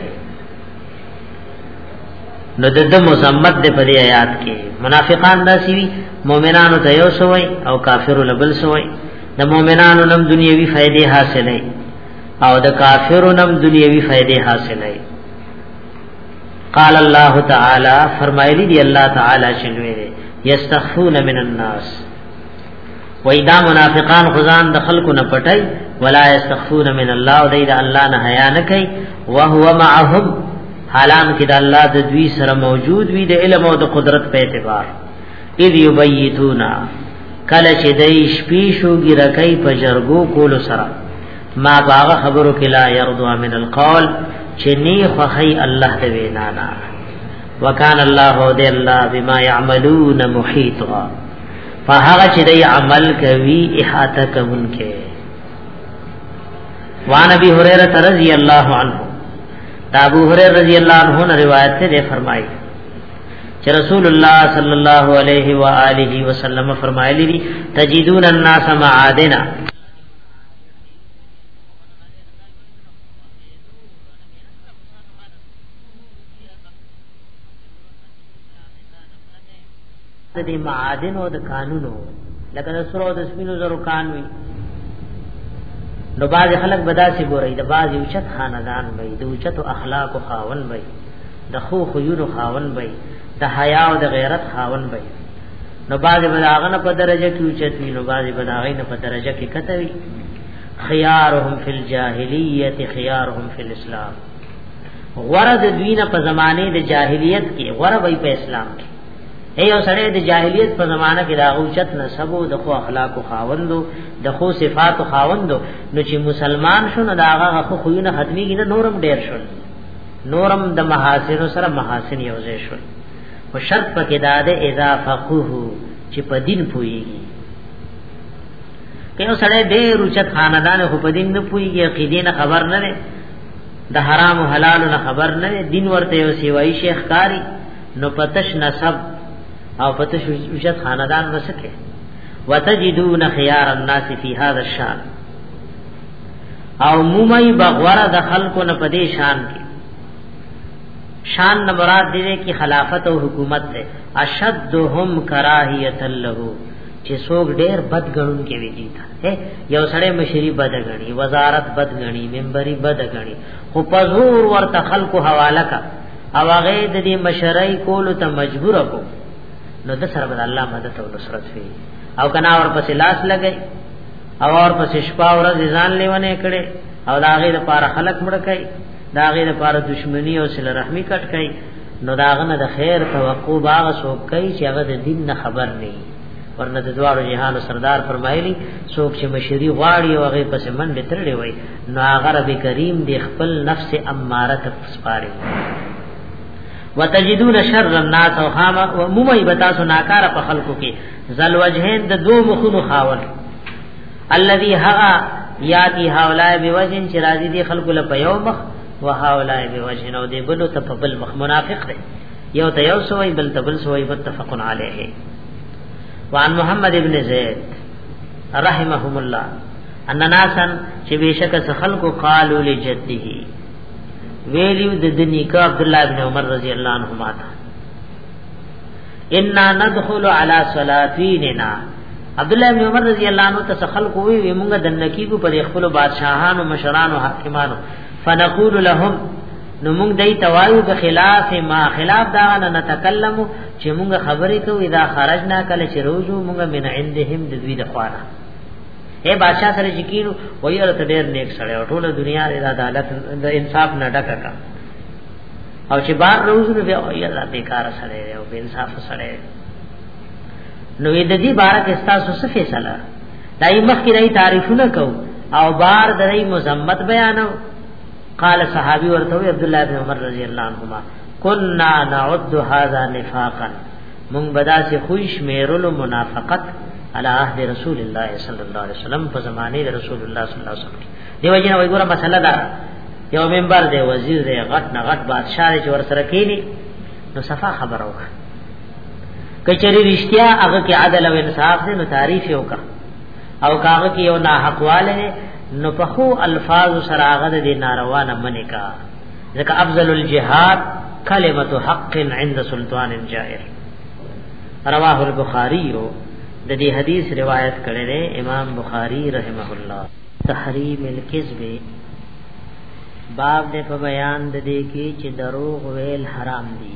S1: نو د مزمت دې په دې آیات کې منافقان داسي وي مؤمنانو ته یو سوې او کافرو له بل سوې د مؤمنانو نم دنیوي فائدې حاصلې او د کافرو نم دنیوي فائدې حاصلې قال الله تعالی فرمایلی دی الله تعالی شنوې دی یستخفون من الناس وېدا منافقان خزان د خلکو نه پټای ولا یستخفون من الله او د الله نه حیا نه کوي وهو معهم حالان کې د الله د دوی سره موجود وي د علم او د قدرت په اعتبار اذ یبیتونا کله چې د شپې شوګی رکای په جرګو کولو سره ما باغ خبرو کې لا يرضو من القول چې ني خوخي الله ته وینا نه وکان الله دې الله بما يعملون محيطا فهغه چې دی عمل کوي احاطه کوونکې وان ابي هريره رضی الله عنه دا ابو هريره رضی الله عنه نے روایت سے فرمائی چې رسول الله صلی الله علیه و آله وسلم فرمایلی تجدون الناس معادنا د دې معادن او د قانونو لکه د سرو د سپینو زرو کان وي نو باز خلک بدا سي ګوري د باز یو چت خاندان وي د یو چت اخلاق او خاون وي د خو خيونو خاون وي د حیا او د غیرت خاون وي نو باز بلاغه نه په درجه کې اوچت وي نو باز بلاغه نه په درجه کې کته وي خيارهم في الجاهليه خيارهم في الاسلام غره د دوینه په زمانه د جاهلیت کې غره وای په اسلام کې ایو سره د جاهلیت په زمانه کې دا اوچت نسب او د خو اخلاق او خاوندو د خو صفات او خاوندو نو چې مسلمان شون دا هغه خو خوونه ختمي نه نورم ډیر شون نورم د محاسن سره محاسن یوځای شون خو شرط پکې دا ده اذا فقهه چې په دین پويږي کله سره دې رچت خاندان خو په دین نه پويږي عقیدې نه خبر نه ده د حرام او حلال نه خبر نه ده دین ورته یو سیوای شیخ کاری نو پتش نسب او پتش رچت خاندان وسکه وتجدون خيار الناس في هذا الشان او مومي بغوره د خلکو نه پدې شان کې شان نه مراد دی کی خلافت او حکومت ده اشدهم کراهیت له چې څوک ډیر بد غنون کې وی دي یو سړی مشری بد غني وزارت بد غني منبري بد غني خو پزور ورته خلکو حواله کا او هغه د دې مشرای کولو ته مجبور کو نو د سره بد الله مدد او نصرت وی او کنا اور پس لاس لګي او اور پس شپه ورځ ځان لیونه کړي او دا غیر پار خلق مړ کړي دا غي لپاره دشمنی او سره رحمی کټ کای نو داغه نه د خیر توقع باغ سو کوي چې هغه د دین نه خبر نه ورنه د دوارو جهان سردار فرمایلی څوک چې مشری غواړي او هغه پس منډه ترړي وای نو هغه رب کریم د خپل نفس اماره ته پسپاري وتجدون شر الناس او خام او مومي بتا سو ناکار په خلکو کې زل وجهین د دوه مخونو خاور الذي هغه یاتی هاولای به وجن چې راضی دي خلق له په یو مخ و هاولای به وجن او دې بلو ته په بل مخ منافق دی یو ته یو سوې بل ته بل سوې متفقن علیه وان محمد ابن زید رحمهم الله ان ناسن چې بشک خلق قالو لجده ویلیو د دنیکا عبد الله ابن عمر رضی الله عنهما ته ان ندخل على سلاطيننا عبد الله بن عمر رضی الله عنه ته خلق وی وی مونږ د نکیګو پر خپل بادشاهانو مشرانو حاکمانو فنقول لهم نو مونږ دای توایو په خلاف ما خلاف دا نه نتکلم چې مونږ خبرې کوو اذا خرجنا کله چې روزو مونږ من عندهم د دوی د خوانه اے بادشاہ سره یقین وایره ته ډیر نیک سره ټول دنیا د عدالت د انصاف نه ډکه او چې بار روز نه بیا وایي الله بیکار سره دی او بے انصاف سره دی نو د دې بار کې تاسو څه فیصله دای مخ کې دای تعریفونه کو او بار د دې مذمت بیانو قال صحابي ورته عبد الله بن عمر رضی الله عنهما كنا نعد هذا نفاقا من بدا سے خوش میرل منافقت علی عهد رسول الله صلی الله علیه وسلم په زمانه رسول الله صلی الله علیه وسلم دیو جن وای ګوره مسله دا یو منبر دی وزیر دی غټ نه غټ بادشاہ دی چې ور سره کینی نو صفا خبر وکړه کچری رښتیا هغه کې عدل او انصاف دی نو تعریف یو کا او کاغه کې یو ناحقواله دی نو په خو الفاظ سره هغه دی ناروا نه منې کا ځکه افضل الجهاد کلمت حق عند سلطان جائر رواه البخاری د دې حدیث روایت کړی دی امام بخاری رحمه الله تحریم الکذب باب دې په بیان د دې کې چې دروغ ویل حرام دي